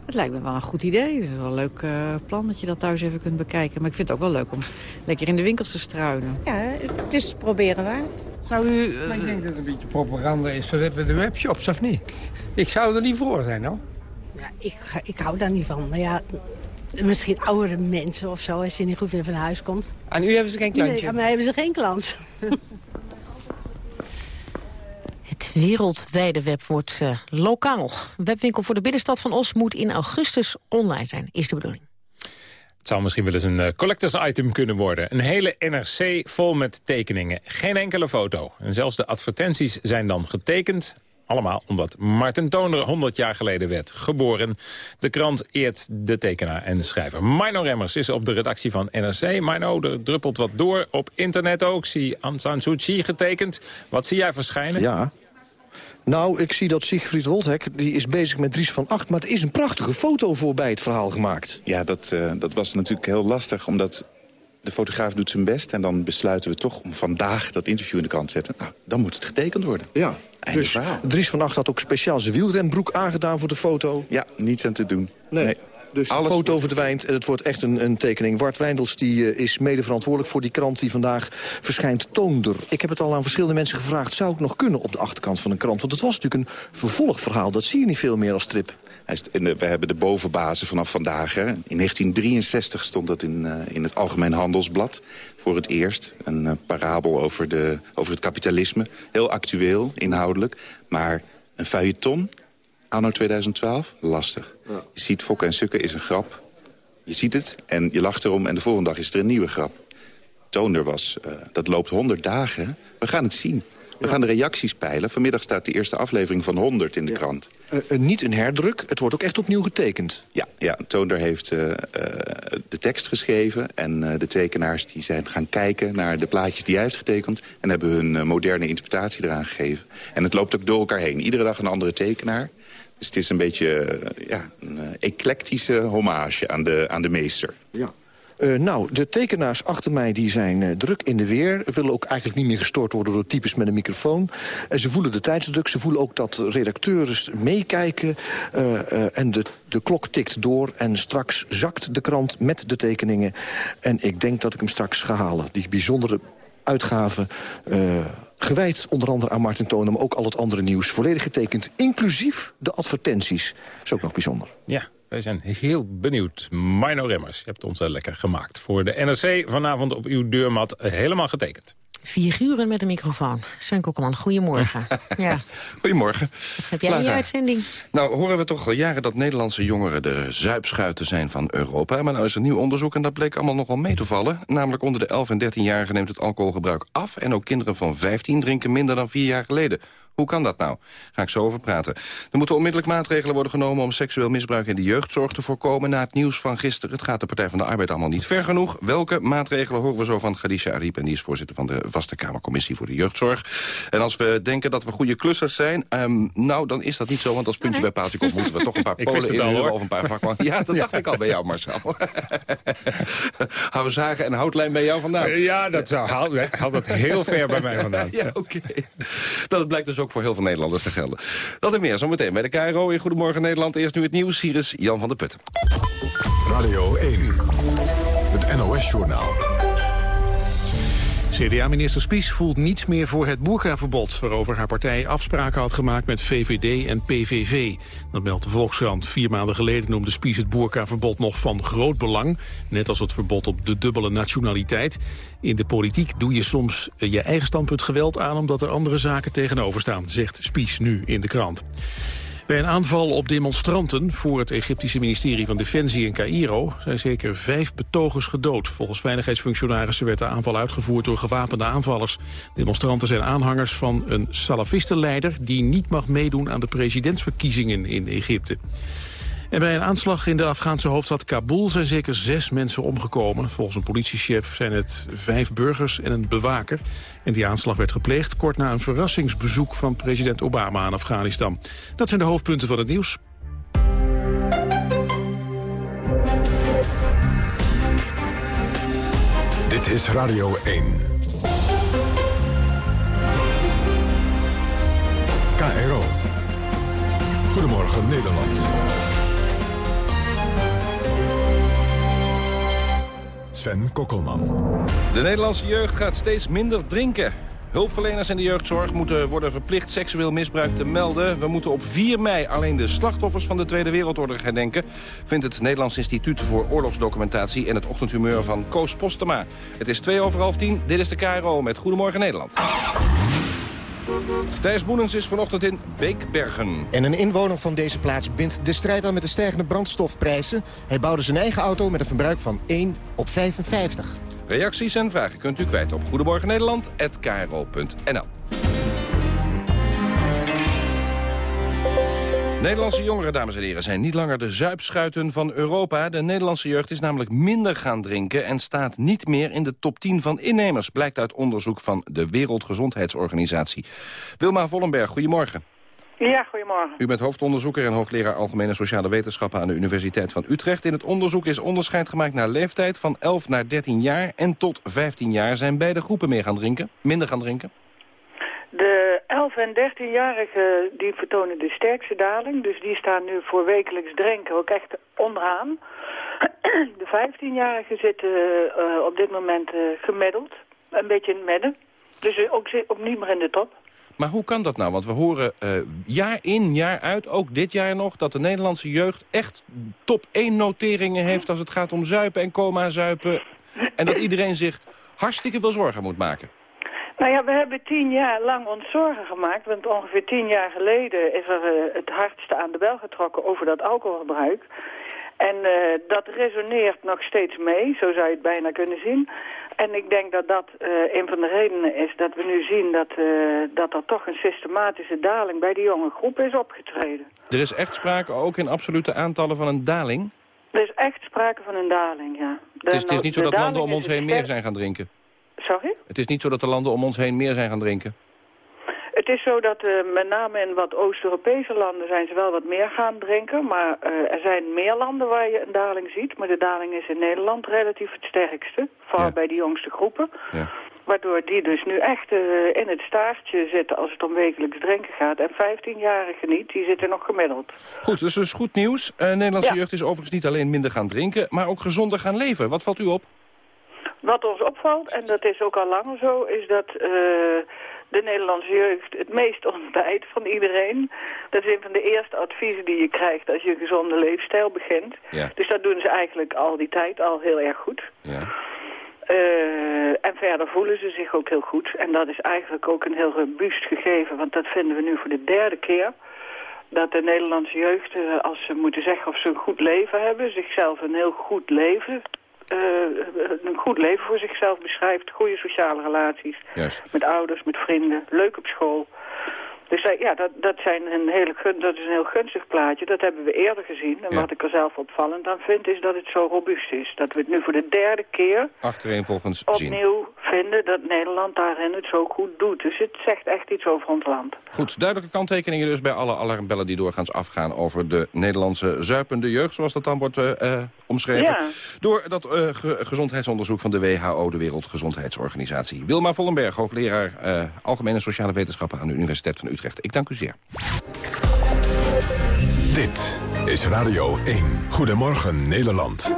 Het lijkt me wel een goed idee. Het is wel een leuk uh, plan dat je dat thuis even kunt bekijken. Maar ik vind het ook wel leuk om lekker in de winkels te struinen. Ja, het is proberen waard. Zou u... Uh... Maar ik denk dat het een beetje propaganda is voor de webshops, of niet? Ik zou er niet voor zijn, hoor. Ja, ik, ik hou daar niet van. Maar ja, misschien oudere mensen of zo, als je niet goed weer van huis komt. Aan u hebben ze geen klantje? Nee, aan mij hebben ze geen klant. Het wereldwijde web wordt uh, lokaal. Webwinkel voor de binnenstad van Os moet in augustus online zijn, is de bedoeling. Het zou misschien wel eens een uh, collectors item kunnen worden. Een hele NRC vol met tekeningen. Geen enkele foto. En zelfs de advertenties zijn dan getekend. Allemaal omdat Martin Toner 100 jaar geleden werd geboren. De krant eert de tekenaar en de schrijver. Mino Remmers is op de redactie van NRC. Mino, er druppelt wat door op internet ook. Zie Aung San Suu Kyi getekend. Wat zie jij verschijnen? Ja, nou, ik zie dat Siegfried Woldhek, die is bezig met Dries van Acht... maar het is een prachtige foto voorbij het verhaal gemaakt. Ja, dat, uh, dat was natuurlijk heel lastig, omdat de fotograaf doet zijn best... en dan besluiten we toch om vandaag dat interview in de kant te zetten. Nou, dan moet het getekend worden. Ja, Einde dus verhaal. Dries van Acht had ook speciaal zijn wielrenbroek aangedaan voor de foto. Ja, niets aan te doen. nee. nee. Dus de foto verdwijnt en het wordt echt een, een tekening. Wart Wijndels die, uh, is mede verantwoordelijk voor die krant die vandaag verschijnt, Toonder. Ik heb het al aan verschillende mensen gevraagd, zou ik nog kunnen op de achterkant van een krant? Want het was natuurlijk een vervolgverhaal, dat zie je niet veel meer als strip. We hebben de bovenbazen vanaf vandaag. Hè. In 1963 stond dat in, uh, in het Algemeen Handelsblad voor het eerst. Een uh, parabel over, de, over het kapitalisme. Heel actueel, inhoudelijk. Maar een feuilleton anno 2012, lastig. Ja. Je ziet Fokken en Sukken is een grap. Je ziet het en je lacht erom en de volgende dag is er een nieuwe grap. Toonder was, uh, dat loopt 100 dagen. We gaan het zien. We gaan de reacties peilen. Vanmiddag staat de eerste aflevering van 100 in de krant. Uh, uh, niet een herdruk, het wordt ook echt opnieuw getekend. Ja, ja Toonder heeft uh, de tekst geschreven. En de tekenaars die zijn gaan kijken naar de plaatjes die hij heeft getekend. En hebben hun moderne interpretatie eraan gegeven. En het loopt ook door elkaar heen. Iedere dag een andere tekenaar. Dus het is een beetje ja, een eclectische hommage aan de, aan de meester. Ja. Uh, nou, de tekenaars achter mij die zijn druk in de weer. Willen ook eigenlijk niet meer gestoord worden door types met een microfoon. En ze voelen de tijdsdruk. Ze voelen ook dat redacteurs meekijken. En de, de klok tikt door. En straks zakt de krant met de tekeningen. En ik denk dat ik hem straks ga halen. Die bijzondere uitgave... Gewijd onder andere aan Martin Tonen, maar ook al het andere nieuws. Volledig getekend, inclusief de advertenties. is ook nog bijzonder. Ja, wij zijn heel benieuwd. Mino Remmers, je hebt ons lekker gemaakt. Voor de NRC vanavond op uw deurmat helemaal getekend. Figuren met een microfoon. Sven Kokkelman, goedemorgen. ja. Goedemorgen. Wat heb jij in je uitzending? Nou, horen we toch al jaren dat Nederlandse jongeren de zuipschuiten zijn van Europa. Maar nou is er nieuw onderzoek en dat bleek allemaal nogal mee te vallen. Namelijk onder de 11 en 13-jarigen neemt het alcoholgebruik af. En ook kinderen van 15 drinken minder dan vier jaar geleden. Hoe kan dat nou? Ga ik zo over praten. Er moeten onmiddellijk maatregelen worden genomen... om seksueel misbruik in de jeugdzorg te voorkomen... na het nieuws van gisteren. Het gaat de Partij van de Arbeid allemaal niet ver genoeg. Welke maatregelen horen we zo van Khadija Ariep... en die is voorzitter van de Vaste Kamercommissie voor de Jeugdzorg. En als we denken dat we goede klussers zijn... Um, nou, dan is dat niet zo, want als puntje bij paaltje komt... moeten we toch een paar polen inhuren of een paar vakmannen. Ja, dat dacht ik al bij jou, Marcel. Houden zagen en houtlijn bij jou vandaan. Ja, dat zou, haal, dat heel ver bij mij vandaan. Ja, oké. Okay. Dat blijkt dus ook voor heel veel Nederlanders te gelden. Dat en meer zometeen bij de KRO in Goedemorgen Nederland. Eerst nu het nieuws. Hier Jan van der Putten. Radio 1, het NOS-journaal. CDA-minister Spies voelt niets meer voor het boerkaverbod... waarover haar partij afspraken had gemaakt met VVD en PVV. Dat meldt de Volkskrant. Vier maanden geleden noemde Spies het boerkaverbod nog van groot belang... net als het verbod op de dubbele nationaliteit. In de politiek doe je soms je eigen standpunt geweld aan... omdat er andere zaken tegenover staan, zegt Spies nu in de krant. Bij een aanval op demonstranten voor het Egyptische ministerie van Defensie in Cairo zijn zeker vijf betogers gedood. Volgens veiligheidsfunctionarissen werd de aanval uitgevoerd door gewapende aanvallers. Demonstranten zijn aanhangers van een salafistenleider die niet mag meedoen aan de presidentsverkiezingen in Egypte. Bij een aanslag in de Afghaanse hoofdstad Kabul zijn zeker zes mensen omgekomen. Volgens een politiechef zijn het vijf burgers en een bewaker. En die aanslag werd gepleegd kort na een verrassingsbezoek van president Obama aan Afghanistan. Dat zijn de hoofdpunten van het nieuws. Dit is Radio 1. KRO. Goedemorgen Nederland. Sven Kokkelman. De Nederlandse jeugd gaat steeds minder drinken. Hulpverleners in de jeugdzorg moeten worden verplicht seksueel misbruik te melden. We moeten op 4 mei alleen de slachtoffers van de Tweede Wereldoorlog herdenken... vindt het Nederlands Instituut voor Oorlogsdocumentatie... en het ochtendhumeur van Koos Postema. Het is twee over half tien. Dit is de KRO met Goedemorgen Nederland. Thijs Boenens is vanochtend in Beekbergen. En een inwoner van deze plaats bindt de strijd aan met de stijgende brandstofprijzen. Hij bouwde zijn eigen auto met een verbruik van 1 op 55. Reacties en vragen kunt u kwijt op goedemorgennederland.nl. Nederlandse jongeren, dames en heren, zijn niet langer de zuipschuiten van Europa. De Nederlandse jeugd is namelijk minder gaan drinken... en staat niet meer in de top 10 van innemers... blijkt uit onderzoek van de Wereldgezondheidsorganisatie. Wilma Vollenberg, goedemorgen. Ja, goedemorgen. U bent hoofdonderzoeker en hoogleraar Algemene Sociale Wetenschappen aan de Universiteit van Utrecht. In het onderzoek is onderscheid gemaakt naar leeftijd van 11 naar 13 jaar en tot 15 jaar. Zijn beide groepen meer gaan drinken, minder gaan drinken? De 11 en 13-jarigen die vertonen de sterkste daling. Dus die staan nu voor wekelijks drinken ook echt onderaan. De 15-jarigen zitten uh, op dit moment uh, gemiddeld. Een beetje in het midden. Dus ook, ook niet meer in de top. Maar hoe kan dat nou? Want we horen jaar in, jaar uit, ook dit jaar nog... dat de Nederlandse jeugd echt top 1 noteringen heeft... als het gaat om zuipen en coma-zuipen. En dat iedereen zich hartstikke veel zorgen moet maken. Nou ja, we hebben tien jaar lang ons zorgen gemaakt. Want ongeveer tien jaar geleden is er uh, het hardste aan de bel getrokken over dat alcoholgebruik. En uh, dat resoneert nog steeds mee, zo zou je het bijna kunnen zien. En ik denk dat dat uh, een van de redenen is dat we nu zien dat, dat er toch een systematische daling bij die jonge groep is opgetreden. Er is echt sprake ook in absolute aantallen van een daling? Er is echt sprake van een daling, ja. De, het, is, het is niet zo dat landen om ons heen meer zijn gaan drinken? Sorry? Het is niet zo dat de landen om ons heen meer zijn gaan drinken? Het is zo dat uh, met name in wat Oost-Europese landen zijn ze wel wat meer gaan drinken. Maar uh, er zijn meer landen waar je een daling ziet. Maar de daling is in Nederland relatief het sterkste. Vooral ja. bij de jongste groepen. Ja. Waardoor die dus nu echt uh, in het staartje zitten als het om wekelijks drinken gaat. En 15-jarigen niet, die zitten nog gemiddeld. Goed, dus dat is goed nieuws. Nederlandse ja. jeugd is overigens niet alleen minder gaan drinken, maar ook gezonder gaan leven. Wat valt u op? Wat ons opvalt, en dat is ook al langer zo, is dat uh, de Nederlandse jeugd het meest ontbijt van iedereen. Dat is een van de eerste adviezen die je krijgt als je een gezonde leefstijl begint. Ja. Dus dat doen ze eigenlijk al die tijd al heel erg goed. Ja. Uh, en verder voelen ze zich ook heel goed. En dat is eigenlijk ook een heel robuust gegeven, want dat vinden we nu voor de derde keer. Dat de Nederlandse jeugd, uh, als ze moeten zeggen of ze een goed leven hebben, zichzelf een heel goed leven een goed leven voor zichzelf beschrijft. Goede sociale relaties. Juist. Met ouders, met vrienden. Leuk op school. Dus uh, ja, dat, dat, zijn een hele gun, dat is een heel gunstig plaatje. Dat hebben we eerder gezien. En Ja. wat ik er zelf opvallend aan vind, is dat het zo robuust is. Dat we het nu voor de derde keer Achtereenvolgens zien. opnieuw vinden dat Nederland daarin het zo goed doet. Dus het zegt echt iets over ons land. Goed, duidelijke kanttekeningen dus bij alle alarmbellen die doorgaans afgaan over de Nederlandse zuipende jeugd, zoals dat dan wordt eh, eh, omschreven. Ja. Door dat eh, ge- gezondheidsonderzoek van de WHO, de Wereldgezondheidsorganisatie. Wilma Vollenberg, hoogleraar eh, Algemene Sociale Wetenschappen aan de Universiteit van Utrecht. Ik dank u zeer. Dit is Radio 1. Goedemorgen Nederland.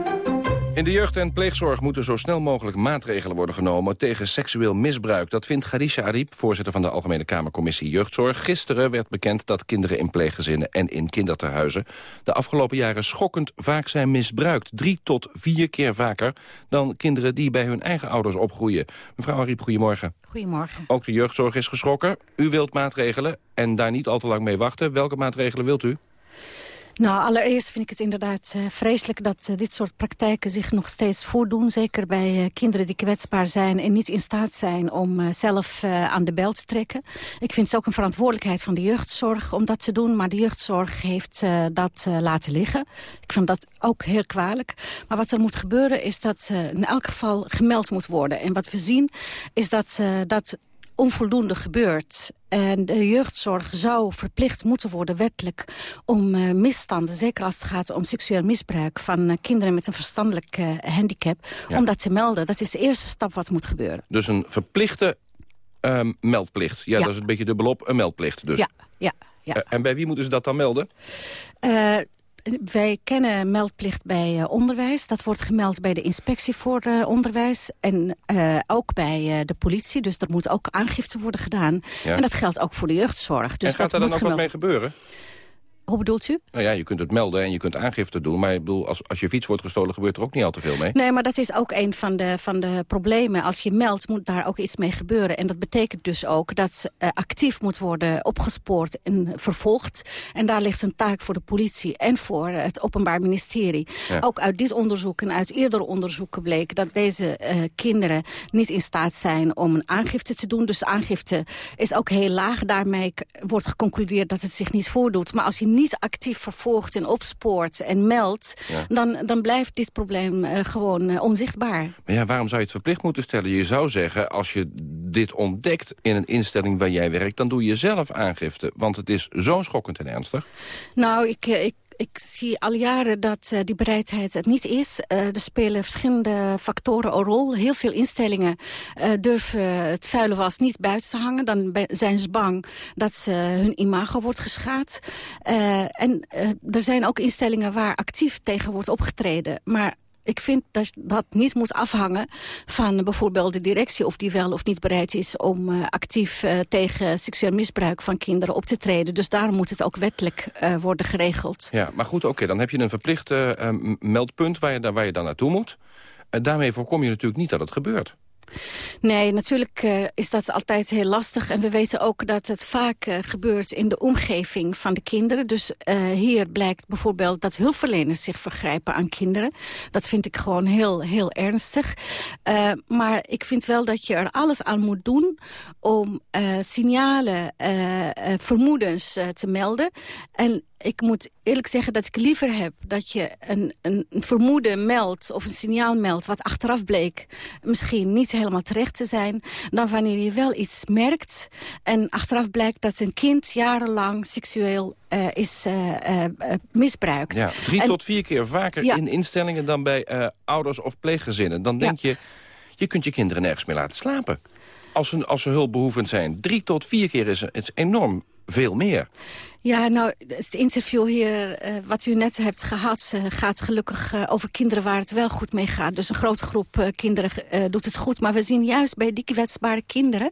In de jeugd- en pleegzorg moeten zo snel mogelijk maatregelen worden genomen tegen seksueel misbruik. Dat vindt Garisha Ariep, voorzitter van de Algemene Kamercommissie Jeugdzorg. Gisteren werd bekend dat kinderen in pleeggezinnen en in kinderterhuizen de afgelopen jaren schokkend vaak zijn misbruikt. Drie tot vier keer vaker dan kinderen die bij hun eigen ouders opgroeien. Mevrouw Ariep, goedemorgen. Goedemorgen. Ook de jeugdzorg is geschrokken. U wilt maatregelen en daar niet al te lang mee wachten. Welke maatregelen wilt u? Nou, allereerst vind ik het inderdaad uh, vreselijk dat uh, dit soort praktijken zich nog steeds voordoen. Zeker bij uh, kinderen die kwetsbaar zijn en niet in staat zijn om zelf aan de bel te trekken. Ik vind het ook een verantwoordelijkheid van de jeugdzorg om dat te doen. Maar de jeugdzorg heeft dat laten liggen. Ik vind dat ook heel kwalijk. Maar wat er moet gebeuren is dat in elk geval gemeld moet worden. En wat we zien is dat dat onvoldoende gebeurt. En de jeugdzorg zou verplicht moeten worden wettelijk om uh, misstanden, zeker als het gaat om seksueel misbruik van uh, kinderen met een verstandelijk uh, handicap, Ja. om dat te melden. Dat is de eerste stap wat moet gebeuren. Dus een verplichte ehm, meldplicht. Ja, Ja. dat is een beetje dubbelop, een meldplicht dus. Ja, ja, ja. Eh, en bij wie moeten ze dat dan melden? Uh, wij kennen meldplicht bij uh, onderwijs. Dat wordt gemeld bij de inspectie voor uh, onderwijs. En uh, ook bij de politie. Dus er moet ook aangifte worden gedaan. Ja. En dat geldt ook voor de jeugdzorg. Dus en gaat dat er dan moet ook wat mee gebeuren? Hoe bedoelt u? Nou ja, je kunt het melden en je kunt aangifte doen. Maar ik bedoel, als, als je fiets wordt gestolen, gebeurt er ook niet al te veel mee. Nee, maar dat is ook een van de, van de problemen. Als je meldt, moet daar ook iets mee gebeuren. En dat betekent dus ook dat uh, actief moet worden opgespoord en vervolgd. En daar ligt een taak voor de politie en voor het Openbaar Ministerie. Ja. Ook uit dit onderzoek en uit eerdere onderzoeken bleek... dat deze uh, kinderen niet in staat zijn om een aangifte te doen. Dus de aangifte is ook heel laag. Daarmee wordt geconcludeerd dat het zich niet voordoet. Maar als je niet actief vervolgt en opspoort en meldt... Ja. Dan, dan blijft dit probleem uh, gewoon uh, onzichtbaar. Maar ja, waarom zou je het verplicht moeten stellen? Je zou zeggen, als je dit ontdekt in een instelling waar jij werkt... dan doe je zelf aangifte, want het is zo schokkend en ernstig. Nou, ik, ik ik zie al jaren dat uh, die bereidheid er niet is. Uh, er spelen verschillende factoren een rol. Heel veel instellingen uh, durven het vuile was niet buiten te hangen. Dan zijn ze bang dat ze hun imago wordt geschaad. en er zijn ook instellingen waar actief tegen wordt opgetreden. Maar ik vind dat dat niet moet afhangen van bijvoorbeeld de directie... of die wel of niet bereid is om uh, actief uh, tegen seksueel misbruik van kinderen op te treden. Dus daarom moet het ook wettelijk uh, worden geregeld. Ja, maar goed, oké, dan heb je een verplicht meldpunt waar je, waar je dan naartoe moet. daarmee voorkom je natuurlijk niet dat het gebeurt. Nee, natuurlijk uh, is dat altijd heel lastig. En we weten ook dat het vaak uh, gebeurt in de omgeving van de kinderen. Dus uh, hier blijkt bijvoorbeeld dat hulpverleners zich vergrijpen aan kinderen. Dat vind ik gewoon heel, heel ernstig. maar ik vind wel dat je er alles aan moet doen om signalen, vermoedens te melden. En ik moet eerlijk zeggen dat ik liever heb dat je een, een vermoeden meldt of een signaal meldt wat achteraf bleek misschien niet helemaal terecht te zijn, dan wanneer je wel iets merkt en achteraf blijkt dat een kind jarenlang seksueel uh, is uh, uh, misbruikt. Ja, drie tot vier keer vaker in instellingen dan bij ouders of pleeggezinnen. Dan denk je, je kunt je kinderen nergens meer laten slapen. Als ze, als ze hulpbehoevend zijn. Drie tot vier keer is, is enorm veel meer. Ja, nou, het interview hier, uh, wat u net hebt gehad... Uh, gaat gelukkig uh, over kinderen waar het wel goed mee gaat. Dus een grote groep kinderen doet het goed. Maar we zien juist bij die kwetsbare kinderen...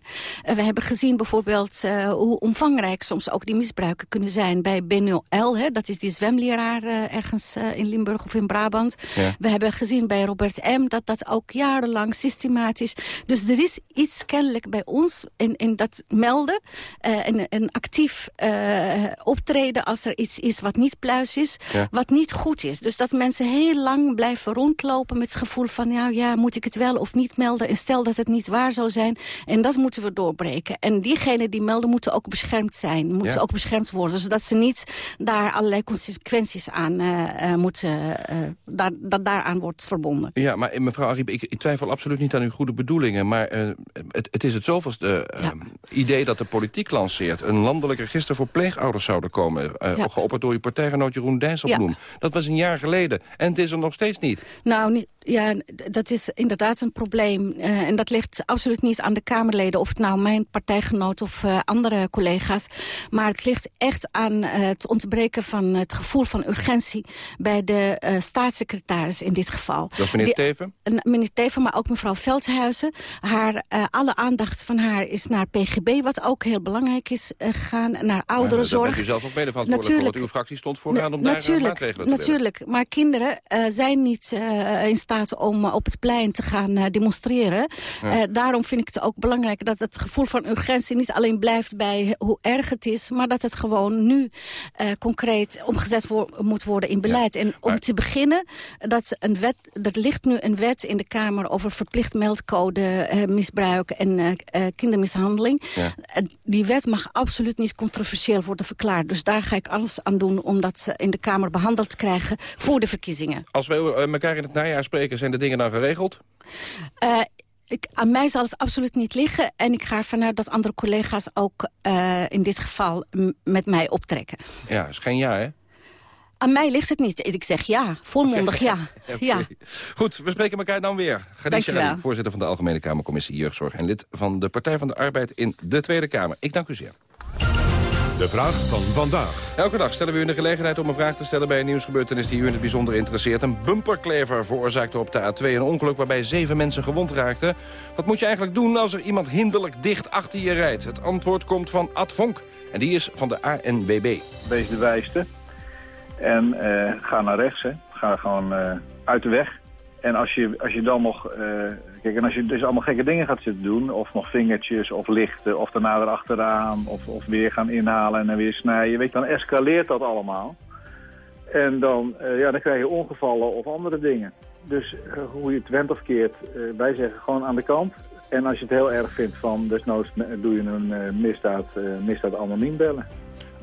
we hebben gezien bijvoorbeeld hoe omvangrijk soms ook die misbruiken kunnen zijn. Bij Benno L, hè, dat is die zwemleraar ergens in Limburg of in Brabant. Ja. We hebben gezien bij Robert M. dat dat ook jarenlang systematisch... Dus er is iets kennelijk bij ons in, in dat melden en, en actief optreden als er iets is wat niet pluis is, wat niet goed is. Dus dat mensen heel lang blijven rondlopen met het gevoel van... ja, ja, moet ik het wel of niet melden? En stel dat het niet waar zou zijn. En dat moeten we doorbreken. En diegenen die melden moeten ook beschermd zijn. Moeten ook beschermd worden. Zodat ze niet daar allerlei consequenties aan uh, moeten... Uh, daar, dat daaraan wordt verbonden. Ja, maar mevrouw Ariep, ik, ik twijfel absoluut niet aan uw goede bedoelingen. Maar het, het, is het zoveelste ja. idee dat de politiek lanceert. Een landelijk register voor pleegouders zouden komen. Uh, ja. Geopperd door je partijgenoot Jeroen Dijsselbloem. Ja. Dat was een jaar geleden. En het is er nog steeds niet. Nou, ja, dat is inderdaad een probleem. Uh, en dat ligt absoluut niet aan de Kamerleden... of het nou mijn partijgenoot of uh, andere collega's. Maar het ligt echt aan het ontbreken van het gevoel van urgentie... bij de staatssecretaris in dit geval. Dat is meneer Die, Teven? meneer Teven, maar ook mevrouw Veldhuizen. Haar, alle aandacht van haar is naar PGB... wat ook heel belangrijk is gegaan, naar ouderenzorg u zelf ook mede verantwoordelijk voor, uw fractie stond vooraan om daar natuurlijk, maatregelen te Natuurlijk, maar kinderen uh, zijn niet uh, in staat om op het plein te gaan demonstreren. Ja. daarom vind ik het ook belangrijk dat het gevoel van urgentie niet alleen blijft bij hoe erg het is, maar dat het gewoon nu concreet omgezet wo moet worden in beleid. Ja. En om maar... te beginnen, dat, een wet, dat ligt nu een wet in de Kamer over verplicht meldcode, misbruik en kindermishandeling. Ja. die wet mag absoluut niet controversieel worden verklaard dus daar ga ik alles aan doen om dat in de Kamer behandeld te krijgen voor de verkiezingen. Als we eh, elkaar in het najaar spreken, zijn de dingen dan geregeld? Uh, ik, aan mij zal het absoluut niet liggen. En ik ga ervan uit dat andere collega's ook uh, in dit geval met mij optrekken. Ja, is geen ja, hè? Aan mij ligt het niet. Ik zeg ja, volmondig ja. okay. ja. Goed, we spreken elkaar dan weer. Gadisha voorzitter van de Algemene Kamercommissie Jeugdzorg... en lid van de Partij van de Arbeid in de Tweede Kamer. Ik dank u zeer. De vraag van vandaag. Elke dag stellen we u de gelegenheid om een vraag te stellen... bij een nieuwsgebeurtenis die u in het bijzonder interesseert. Een bumperklever veroorzaakte op de A2 een ongeluk... waarbij zeven mensen gewond raakten. Wat moet je eigenlijk doen als er iemand hinderlijk dicht achter je rijdt? Het antwoord komt van Ad Vonk. En die is van de ANWB. Wees de wijste. En uh, ga naar rechts. Hè. Ga gewoon uh, uit de weg. En als je, als je dan nog... Uh, kijk, en als je dus allemaal gekke dingen gaat zitten doen... of nog vingertjes, of lichten, of daarna erachteraan... of, of weer gaan inhalen en weer snijden... weet dan escaleert dat allemaal. En dan, uh, ja, dan krijg je ongevallen of andere dingen. Dus uh, hoe je het went of keert, wij zeggen gewoon aan de kant. En als je het heel erg vindt van desnoods doe je een misdaad, misdaad anoniem bellen.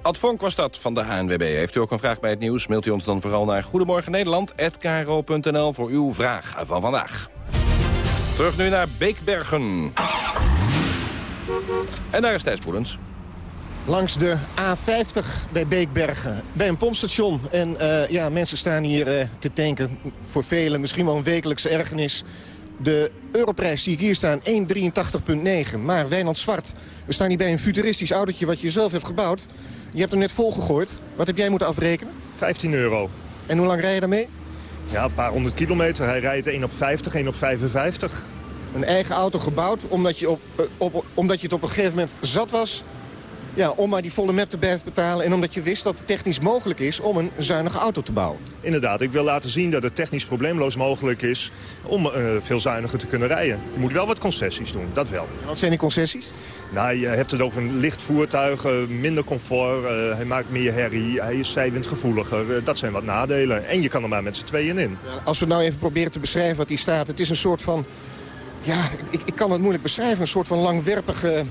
Ad Vonk was dat van de ANWB. Heeft u ook een vraag bij het nieuws, mailt u ons dan vooral naar Goedemorgen Nederland@kro.nl voor uw vraag van vandaag. Terug nu naar Beekbergen. En daar is Thijs Poelens. Langs de A50 bij Beekbergen, bij een pompstation. En uh, ja, mensen staan hier uh, te tanken. Voor velen misschien wel een wekelijkse ergernis. De europrijs zie ik hier staan, 1,83,9. Maar Wijnand Zwart, we staan hier bij een futuristisch autootje wat je zelf hebt gebouwd. Je hebt hem net volgegooid. Wat heb jij moeten afrekenen? 15 euro. En hoe lang rij je daarmee? Ja, een paar honderd kilometer. Hij rijdt 1 op 50, 1 op 55. Een eigen auto gebouwd omdat je, op, eh, op, omdat je het op een gegeven moment zat was ja, om maar die volle map te blijven betalen... en omdat je wist dat het technisch mogelijk is om een zuinige auto te bouwen. Inderdaad, ik wil laten zien dat het technisch probleemloos mogelijk is... om uh, veel zuiniger te kunnen rijden. Je moet wel wat concessies doen, dat wel. Wat zijn die concessies? Nou, je hebt het over een licht voertuig, minder comfort, uh, hij maakt meer herrie, hij is zijwindgevoeliger. Uh, dat zijn wat nadelen. En je kan er maar met z'n tweeën in. Als we nou even proberen te beschrijven wat hier staat. Het is een soort van, ja, ik, ik kan het moeilijk beschrijven, een soort van langwerpige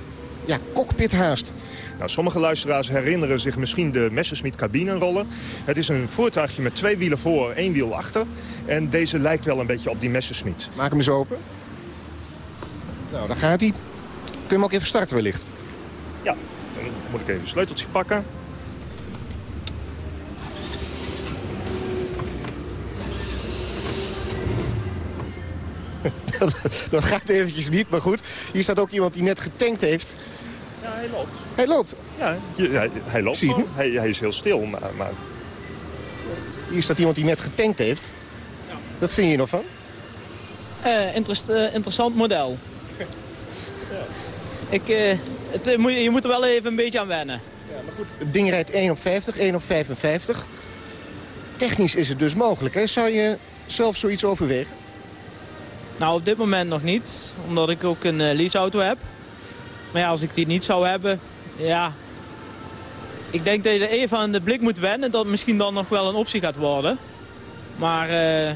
ja, cockpithaast. Nou, sommige luisteraars herinneren zich misschien de Messerschmitt cabinenrollen. Het is een voertuigje met twee wielen voor, één wiel achter. En deze lijkt wel een beetje op die Messerschmitt. Maak hem eens open. Nou, daar gaat hij. Kun je hem ook even starten wellicht? Ja, dan moet ik even een sleuteltje pakken. dat, dat gaat eventjes niet, maar goed. Hier staat ook iemand die net getankt heeft. Ja, hij loopt. Hij loopt? Ja, hij, hij loopt Zie. Hij, hij is heel stil, maar... maar... Hier staat iemand die net getankt heeft. Wat vind je er nog van? Eh, interest- eh, interessant model. Ik, eh, het, moet, je moet er wel even een beetje aan wennen. Ja, maar goed. Het ding rijdt 1 op 50, 1 op 55. Technisch is het dus mogelijk, hè? Zou je zelf zoiets overwegen? Nou, op dit moment nog niet, omdat ik ook een leaseauto heb. Maar ja, als ik die niet zou hebben, ja... Ik denk dat je er even aan de blik moet wennen, dat het misschien dan nog wel een optie gaat worden. Maar eh,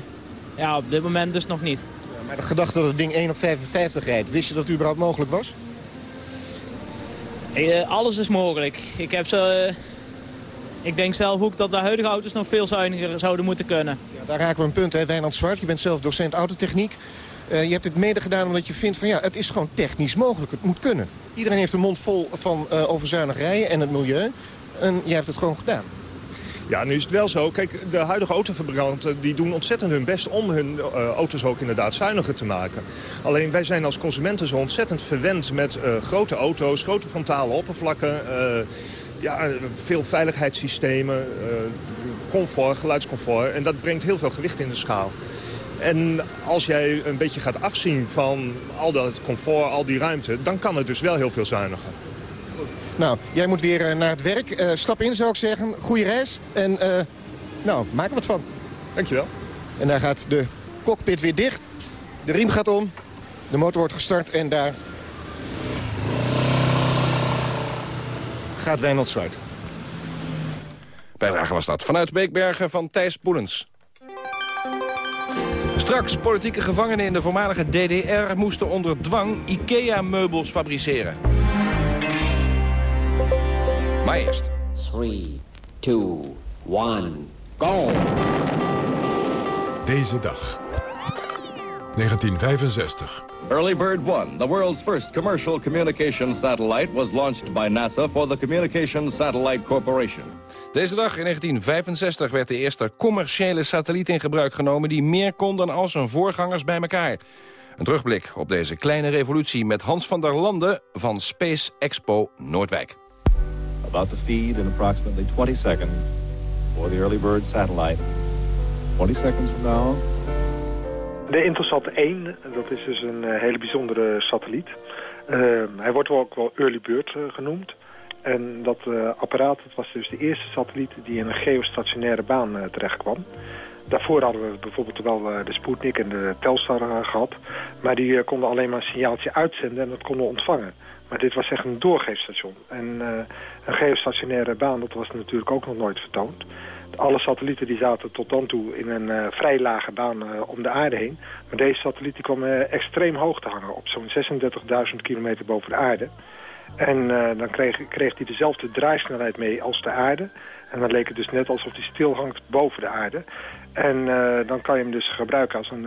ja, op dit moment dus nog niet. Maar de gedachte dat het ding 1 op 55 rijdt, wist je dat het überhaupt mogelijk was? Eh, alles is mogelijk. Ik heb ze... eh, ik denk zelf ook dat de huidige auto's nog veel zuiniger zouden moeten kunnen. Ja, daar raken we een punt, hè? Wijnand Zwart, je bent zelf docent autotechniek. Eh, je hebt dit mede gedaan omdat je vindt van ja, het is gewoon technisch mogelijk. Het moet kunnen. Iedereen heeft een mond vol van eh overzuinig rijden en het milieu. En jij hebt het gewoon gedaan. Ja, nu is het wel zo. Kijk, de huidige autofabrikanten die doen ontzettend hun best om hun eh, auto's ook inderdaad zuiniger te maken. Alleen wij zijn als consumenten zo ontzettend verwend met eh, grote auto's, grote frontale oppervlakken. eh, ja, veel veiligheidssystemen, eh, comfort, geluidscomfort. En dat brengt heel veel gewicht in de schaal. En als jij een beetje gaat afzien van al dat comfort, al die ruimte... dan kan het dus wel heel veel zuiniger. Nou, jij moet weer eh, naar het werk. Eh, stap in, zou ik zeggen. Goeie reis. En eh, nou, maak er wat van. Dankjewel. En daar gaat de cockpit weer dicht. De riem gaat om. De motor wordt gestart en daar gaat Wijnald Sluit. Bijdrage was dat. Vanuit Beekbergen van Thijs Poelens. Straks, politieke gevangenen in de voormalige DDR moesten onder dwang IKEA-meubels fabriceren. Maar eerst. 3, 2, 1, go! Deze dag. 1965. Early Bird 1, the world's first commercial communication satellite, was launched by NASA for the Communications Satellite Corporation. Deze dag in 1965 werd de eerste commerciële satelliet in gebruik genomen... die meer kon dan al zijn voorgangers bij elkaar. Een terugblik op deze kleine revolutie met Hans van der Landen van Space Expo Noordwijk. About to feed in approximately 20 seconds for the Early Bird satellite. 20 seconds from now. De Intelsat 1, dat is dus een eh, hele bijzondere satelliet. Eh, hij wordt ook wel Early Bird eh, genoemd. En dat eh, apparaat dat was dus de eerste satelliet die in een geostationaire baan eh, terecht kwam. Daarvoor hadden we bijvoorbeeld wel de Sputnik en de Telstar eh, gehad. Maar die konden alleen maar een signaaltje uitzenden en dat konden ontvangen. Maar dit was echt een doorgeefstation. En een geostationaire baan, dat was natuurlijk ook nog nooit vertoond. Alle satellieten die zaten tot dan toe in een eh, vrij lage baan eh, om de aarde heen. Maar deze satelliet die kwam eh, extreem hoog te hangen, op zo'n 36.000 kilometer boven de aarde. En dan kreeg, kreeg hij dezelfde draaisnelheid mee als de aarde. En dan leek het dus net alsof hij stil hangt boven de aarde. En dan kan je hem dus gebruiken als een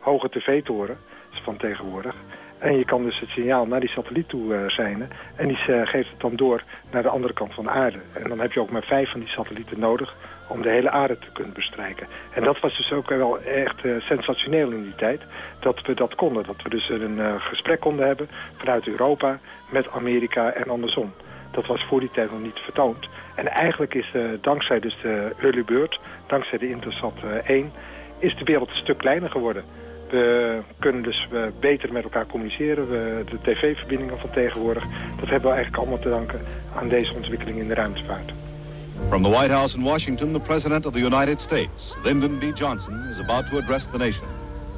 hoge tv-toren van tegenwoordig. En je kan dus het signaal naar die satelliet toe zenden. En die geeft het dan door naar de andere kant van de aarde. En dan heb je ook maar vijf van die satellieten nodig om de hele aarde te kunnen bestrijken. En dat was dus ook wel echt eh, sensationeel in die tijd. Dat we dat konden. Dat we dus een eh, gesprek konden hebben vanuit Europa met Amerika en andersom. Dat was voor die tijd nog niet vertoond. En eigenlijk is eh, dankzij dus de Early Bird, dankzij de Intelsat eh, 1, is de wereld een stuk kleiner geworden. We kunnen dus beter met elkaar communiceren. We, de tv-verbindingen van tegenwoordig, dat hebben we eigenlijk allemaal te danken aan deze ontwikkeling in de ruimtevaart. From the White House in Washington, the President of the United States, Lyndon B. Johnson, is about to address the nation.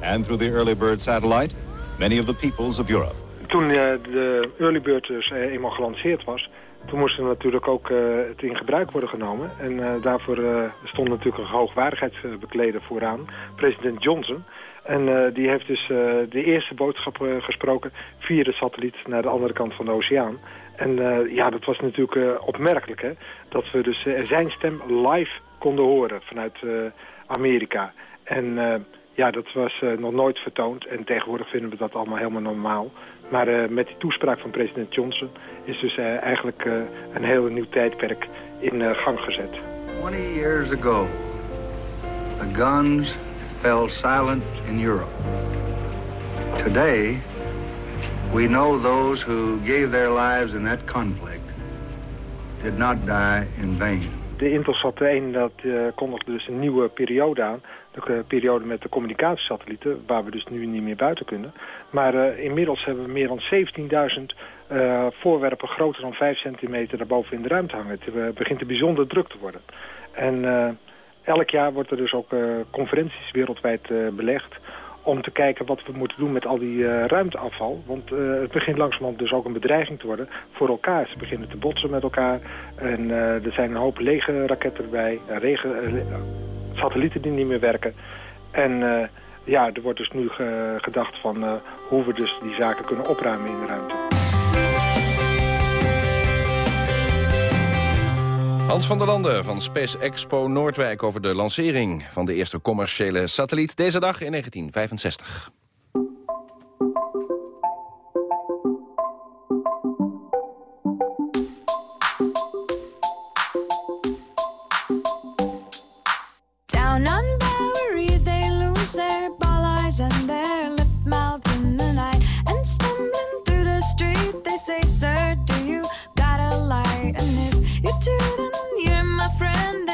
And through the Early Bird satellite, many of the peoples of Europe. Toen eh, de Early Bird dus eenmaal gelanceerd was, toen moest er natuurlijk ook het in gebruik worden genomen. En eh, daarvoor eh, stond natuurlijk een hoogwaardigheidsbekleder vooraan, president Johnson. En eh, die heeft dus eh, de eerste boodschap eh, gesproken via de satelliet naar de andere kant van de oceaan. En ja, dat was natuurlijk opmerkelijk, hè. Dat we dus zijn stem live konden horen vanuit Amerika. En ja, dat was nog nooit vertoond. En tegenwoordig vinden we dat allemaal helemaal normaal. Maar met die toespraak van president Johnson is dus eigenlijk een heel nieuw tijdperk in gang gezet. 20 years fell silent in Europe. Today, we know those who gave their lives in that conflict did not die in vain. De Intelsat 1 dat, uh, kondigde dus een nieuwe periode aan. De uh, periode met de communicatiesatellieten, waar we dus nu niet meer buiten kunnen. Maar uh, inmiddels hebben we meer dan 17.000 voorwerpen groter dan 5 centimeter daarboven in de ruimte hangen. Het begint een bijzonder druk te worden. En elk jaar wordt er dus ook uh, conferenties wereldwijd uh, belegd om te kijken wat we moeten doen met al die uh, ruimteafval. Want het begint langzamerhand dus ook een bedreiging te worden voor elkaar. Ze beginnen te botsen met elkaar. En er zijn een hoop lege raketten erbij. Regen, satellieten die niet meer werken. En ja, er wordt dus nu gedacht van hoe we dus die zaken kunnen opruimen in de ruimte. Hans van der Landen van Space Expo Noordwijk over de lancering van de eerste commerciële satelliet deze dag in 1965. Down on Bowery they lose their ball eyes and their lip mouths in the night and stumbling through the street they say sir do you got a light and if you do friend,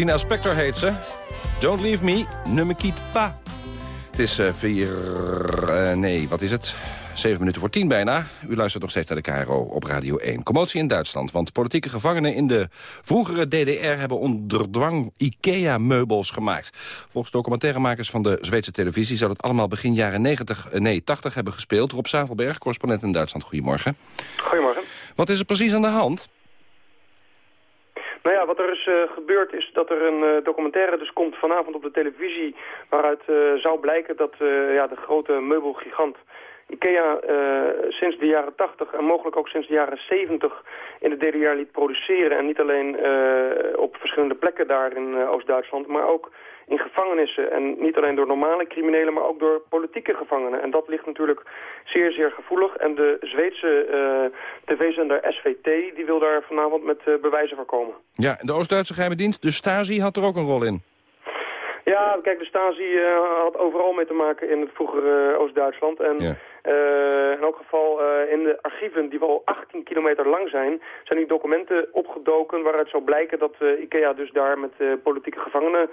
Regina Spector heet ze. Don't leave me, ne me quitte pas. Het is uh, vier... Uh, nee, wat is het? Zeven minuten voor tien bijna. U luistert nog steeds naar de KRO op Radio 1. Commotie in Duitsland, want politieke gevangenen in de vroegere DDR... hebben onder dwang IKEA-meubels gemaakt. Volgens documentairemakers van de Zweedse televisie... zou het allemaal begin jaren 90, nee, 80 hebben gespeeld. Rob Zavelberg, correspondent in Duitsland. Goedemorgen. Goedemorgen. Wat is er precies aan de hand? Nou ja, wat er is uh, gebeurd is dat er een uh, documentaire dus komt vanavond op de televisie... waaruit uh, zou blijken dat ja, de grote meubelgigant IKEA sinds de jaren 80 en mogelijk ook sinds de jaren 70 in de DDR liet produceren. En niet alleen op verschillende plekken daar in Oost-Duitsland, maar ook in gevangenissen. En niet alleen door normale criminelen, maar ook door politieke gevangenen. En dat ligt natuurlijk zeer, zeer gevoelig. En de Zweedse uh, tv-zender SVT die wil daar vanavond met uh, bewijzen voor komen. Ja, de Oost-Duitse geheime dienst, de Stasi, had er ook een rol in. Ja, kijk, de Stasi uh, had overal mee te maken in het vroegere Oost-Duitsland. En ja. Uh, in elk geval uh, in de archieven, die wel 18 kilometer lang zijn, zijn die documenten opgedoken waaruit zou blijken dat uh, IKEA dus daar met politieke gevangenen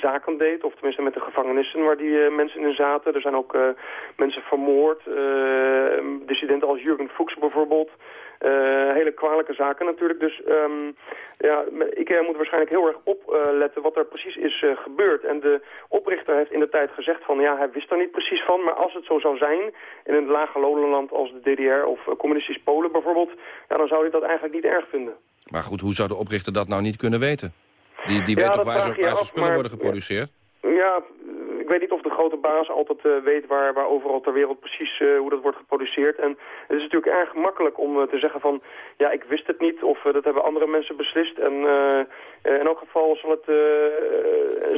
zaken deed. Of tenminste met de gevangenissen waar die mensen in zaten. Er zijn ook mensen vermoord, dissidenten als Jurgen Fuchs bijvoorbeeld. Uh, hele kwalijke zaken natuurlijk. Dus um, ja, IKEA moet waarschijnlijk heel erg opletten uh, wat er precies is uh, gebeurd. En de oprichter heeft in de tijd gezegd van ja, hij wist er niet precies van. Maar als het zo zou zijn, in een lage lonenland als de DDR of communistisch Polen bijvoorbeeld... Ja, dan zou hij dat eigenlijk niet erg vinden. Maar goed, hoe zou de oprichter dat nou niet kunnen weten? Die, die ja, weet toch waar, ze, waar spullen maar, worden geproduceerd? Ja, ik weet niet of de grote baas altijd uh, weet waar, waar overal ter wereld precies uh, hoe dat wordt geproduceerd. En het is natuurlijk erg makkelijk om uh, te zeggen van, ja, ik wist het niet of dat hebben andere mensen beslist. En in elk geval zal het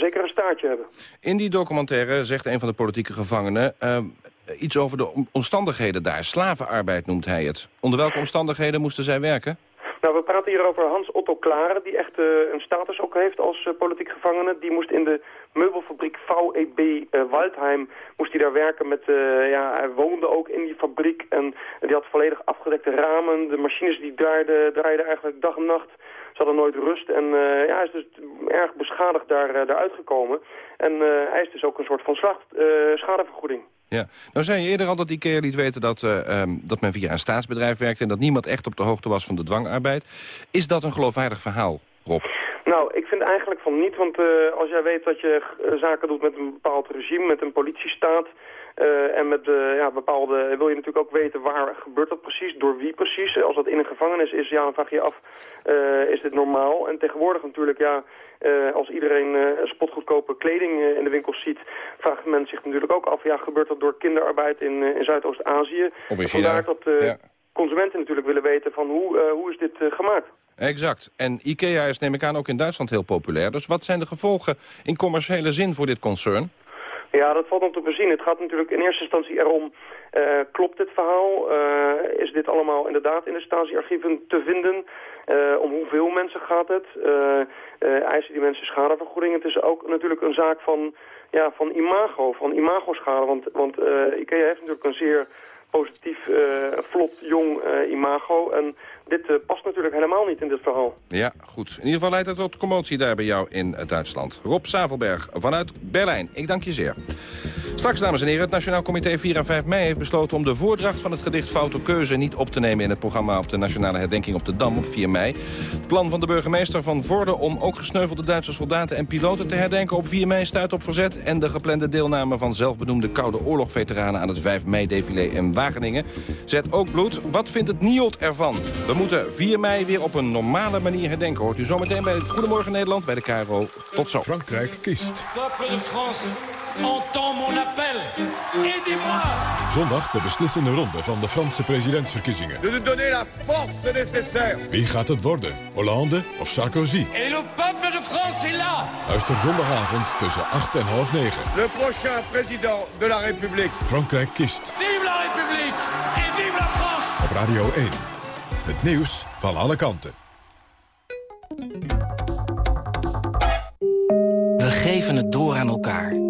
zeker een staartje hebben. In die documentaire zegt een van de politieke gevangenen iets over de omstandigheden daar. Slavenarbeid noemt hij het. Onder welke omstandigheden moesten zij werken? Nou, we praten hier over Hans Otto Klare, die echt uh, een status ook heeft als uh, politiek gevangene. Die moest in de meubelfabriek VEB uh, Waldheim, moest hij daar werken met, ja, hij woonde ook in die fabriek en die had volledig afgedekte ramen. De machines die draaiden, draaiden eigenlijk dag en nacht. Ze hadden nooit rust en ja, hij is dus erg beschadigd daar, daar uitgekomen. En hij is dus ook een soort van schadevergoeding. Ja. Nou zei je eerder al dat IKEA liet weten dat, uh, um, dat men via een staatsbedrijf werkte... en dat niemand echt op de hoogte was van de dwangarbeid. Is dat een geloofwaardig verhaal, Rob? Nou, ik vind eigenlijk van niet, want uh, als jij weet dat je zaken doet met een bepaald regime, met een politiestaat... Uh, en met uh, ja, bepaalde, wil je natuurlijk ook weten waar gebeurt dat precies, door wie precies. Als dat in een gevangenis is, ja, dan vraag je je af, uh, is dit normaal? En tegenwoordig natuurlijk, ja, als iedereen spotgoedkope kleding in de winkels ziet, vraagt men zich natuurlijk ook af, ja, gebeurt dat door kinderarbeid in, in Zuidoost-Azië? Of in Vandaar dat ja. consumenten natuurlijk willen weten van hoe, hoe is dit gemaakt? Exact. En IKEA is neem ik aan ook in Duitsland heel populair. Dus wat zijn de gevolgen in commerciële zin voor dit concern? Ja, dat valt om te bezien. Het gaat natuurlijk in eerste instantie erom, uh, klopt dit verhaal? Uh, is dit allemaal inderdaad in de Stasi-archieven te vinden? Uh, om hoeveel mensen gaat het? eisen die mensen schadevergoeding? Het is ook natuurlijk een zaak van, ja, van imago, van imagoschade. Want, want IKEA heeft natuurlijk een zeer positief, vlot, jong imago. En dit uh, past natuurlijk helemaal niet in dit verhaal. Ja, goed. In ieder geval leidt het tot commotie daar bij jou in Duitsland. Rob Savelberg vanuit Berlijn. Ik dank je zeer. Straks, dames en heren, het Nationaal Comité 4 en 5 mei heeft besloten om de voordracht van het gedicht Foute Keuze niet op te nemen in het programma op de Nationale Herdenking op de Dam op 4 mei. Het plan van de burgemeester van Vorden om ook gesneuvelde Duitse soldaten en piloten te herdenken op 4 mei stuit op verzet en de geplande deelname van zelfbenoemde Koude Oorlog-veteranen aan het 5 mei-défilé in Wageningen zet ook bloed. Wat vindt het NIOD ervan? We moeten 4 mei weer op een normale manier herdenken. Hoort u zometeen bij Goedemorgen Nederland bij de KRO. Tot zo. Frankrijk kiest. Entends mon appel. Aidez-moi. Zondag de beslissende ronde van de Franse presidentsverkiezingen. De nous donner la force nécessaire. Wie gaat het worden? Hollande of Sarkozy? Et le peuple de France est là. Luister zondagavond tussen 8 en half 9. Le prochain président de la République. Frankrijk kiest. Vive la République et vive la France. Op Radio 1. Het nieuws van alle kanten. We geven het door aan elkaar.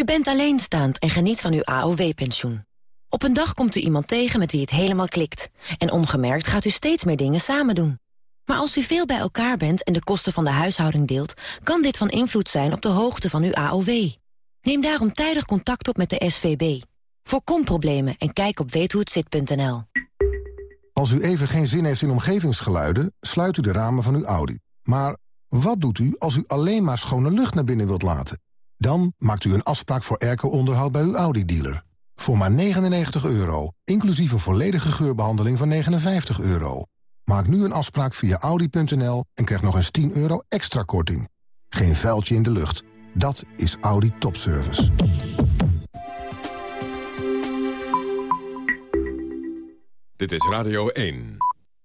U bent alleenstaand en geniet van uw AOW-pensioen. Op een dag komt u iemand tegen met wie het helemaal klikt. En ongemerkt gaat u steeds meer dingen samen doen. Maar als u veel bij elkaar bent en de kosten van de huishouding deelt... kan dit van invloed zijn op de hoogte van uw AOW. Neem daarom tijdig contact op met de SVB. Voorkom problemen en kijk op weethohetzit.nl. Als u even geen zin heeft in omgevingsgeluiden, sluit u de ramen van uw Audi. Maar wat doet u als u alleen maar schone lucht naar binnen wilt laten? Dan maakt u een afspraak voor airco-onderhoud bij uw Audi-dealer. Voor maar 99 euro, inclusief een volledige geurbehandeling van 59 euro. Maak nu een afspraak via Audi.nl en krijg nog eens 10 euro extra korting. Geen vuiltje in de lucht. Dat is Audi Topservice. Dit is Radio 1.